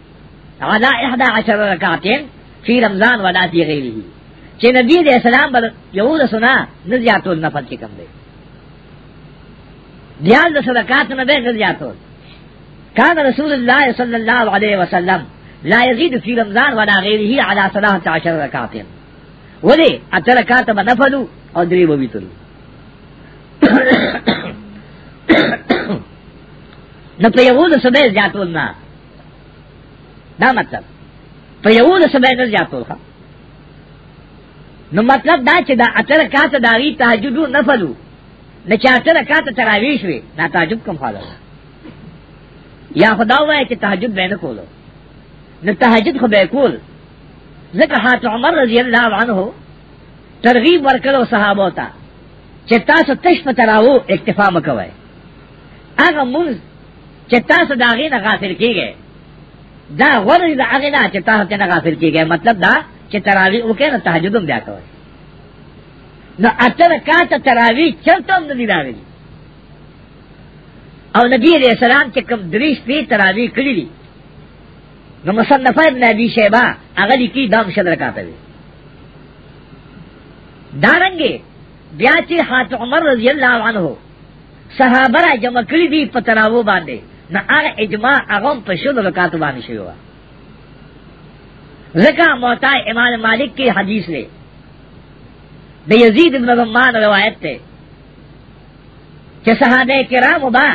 على احدى عشر ركعتين في رمضان ولا في غيره چې نبی دې سلام بل یو د سنا نه زیاتول نه پاتې کم دی دیال د صدقات نه به زیاتول كان رسول الله صلى الله عليه وسلم لا يزيد في رمضان ولا غيره على 13 ركعات ولي اتركات بنفلوا او دري وبيتل نو په یوه د سبه زیاتول نه دا مطلب په یوه د سبه نه زیاتول ښه نو مطلب دا چې دا اتر کاته دا وی تهجدو نفلو نه چې اتر کاته تراویش وي دا تعجب کوم خاله یا خدا وای چې تهجد به نه کولو نو تهجد خو به کول ځکه حضرت عمر رضی الله عنه ترغیب ورکړو صحابو ته چې تاسو تش په تراو اکتفا مکوئ هغه مونږ چې تاسو دا غي نه غافل کیږئ دا غوړی دا هغه نه چې تاسو نه غافل کیږئ مطلب دا چې تراوی او کې نه تهجد هم بیا کوي نو اته کاته تراوی چرته هم نه راغلي او نبی علیہ السلام چې کوم دریش په تراوی کړی دي نو مصنف ابن ابي شيبه هغه لیکي دا مشدر کاته وي دارنګي بیا چې حضرت عمر رضی الله عنه صحابه را جمع کړی دي په تراوو باندې نہ ار اجماع اغم پر شد رکاتو بانی شروع ہوا زکا موتا امام مالک کی حدیث لے بے یزید ابن رمان روایت تے کہ صحابہ کرام با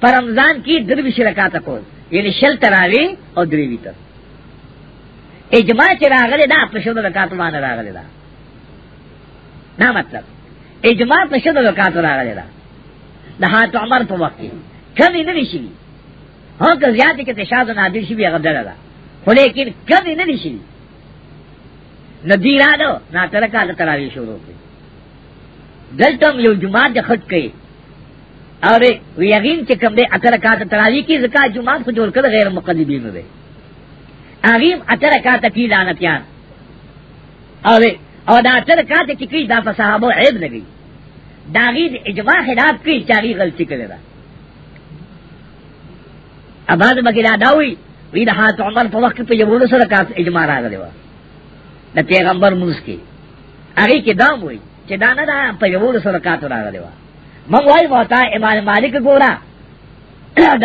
پر رمضان کی دروی شرکات کو یعنی شل تراوی اور دروی تر اجماع چراغلے دا پر شد رکاتو بانی راغلے دا نہ مطلب اجماع پر شد رکاتو راغلے دا نہ ہاتھ عمر پر وقت کمی نه شي ها که زیاتې کې تشاد نادر شي هغه دره ده خو لیکن کمی نه شي ندی را دو نا ترکا د تراوی شروع کړي دلته یو جمعه د خټ کړي اور وی یقین چې کوم دې اترکا د تراوی کې زکات جمعه په جوړ کړه غیر مقلدین نه دي اغیم اترکا ته کی لعنت یان اور او دا اترکا ته کې دا په صحابه عیب لګي داغید اجماع خلاف کی چاری غلطی کړی اباد بکلا داوی وی د حضرت عمر په وخت په یمون سره کا اجماع راغلی و د پیغمبر موسی کی هغه کې دا وای چې دا نه دا په یمون سره کا ته راغلی و مګ وای وتا امام مالک ګورا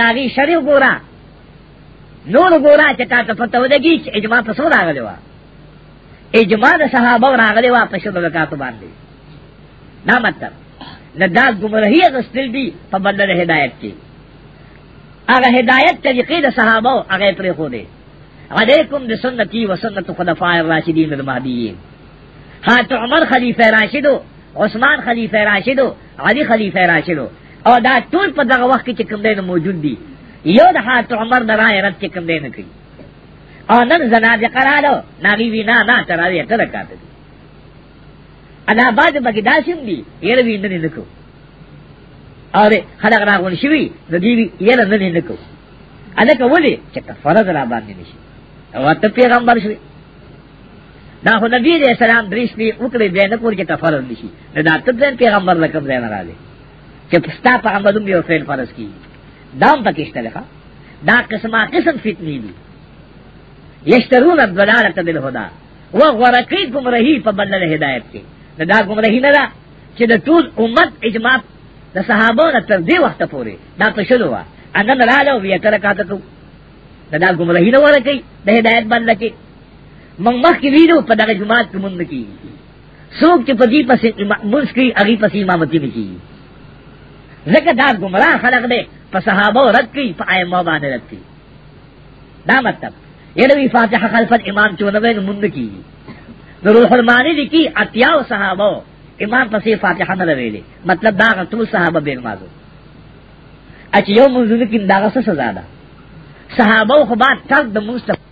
داغي شریف ګورا نور ګورا چې تا ته پته ودی چې اجماع په سره راغلی و اجماع د صحابه راغلی و په شته کا ته باندې دا مطلب نه دا ګمراهی غستل دي په بدل هدایت کې هغه هدایت طریقې د صحابه هغه پرې خو دي علیکم بسنتی و سنت خلفاء الراشدین المهدیین حضرت عمر خلیفہ راشد عثمان خلیفہ راشد علی خلیفہ راشد او دا ټول په دغه وخت کې کوم دین موجود دي یو د حضرت عمر درای رات کې کوم دین کوي او نن زنادقه رااله ناغي وینا نه تراوی کړه کاته انا بعد بګی داسیم دي یې وینې نه کو او دې خلق راغون شوی د دې یې نه نه نکو الکه ولې چې کفاره در باندې نشي او ته پیغمبر شوی دا خو نبی دې سلام درېشنی وکړي دې نه کور چې کفاره نشي دا ته دې پیغمبر لکم دې نه راځي چې پستا په عملو به فعل فرض کی دام پکې شته دا قسمه قسم فتنی دي یشترون الضلالت بالهدى و غرقی گمرهی په بدل هدایت کې دا گمرهی نه ده چې د ټول امت اجماع د صحابه نه تر دې وخت پورې دا په شلو وا اگر نه راځو بیا کړه کاته کو دا د ګمراهی نه ورکی د هدایت باندې کې موږ مخکې ویلو په دغه جماعت کې مونږ کې څوک چې په دې پسې مونږ کې هغه پسې امامتي وکړي ځکه دا ګمراه خلق دی په صحابه رد کوي په ائمه باندې رد کوي دا مطلب یلوی فاتحه خلف الامام چونه وین مونږ کې د روح المانی لیکي اتیاو صحابه امام پسې فاتحه نه ویلې مطلب دا ټول صحابه به نمازو اچ یو منځونه کې دا څه سزا ده صحابه خو با تک د مصطفی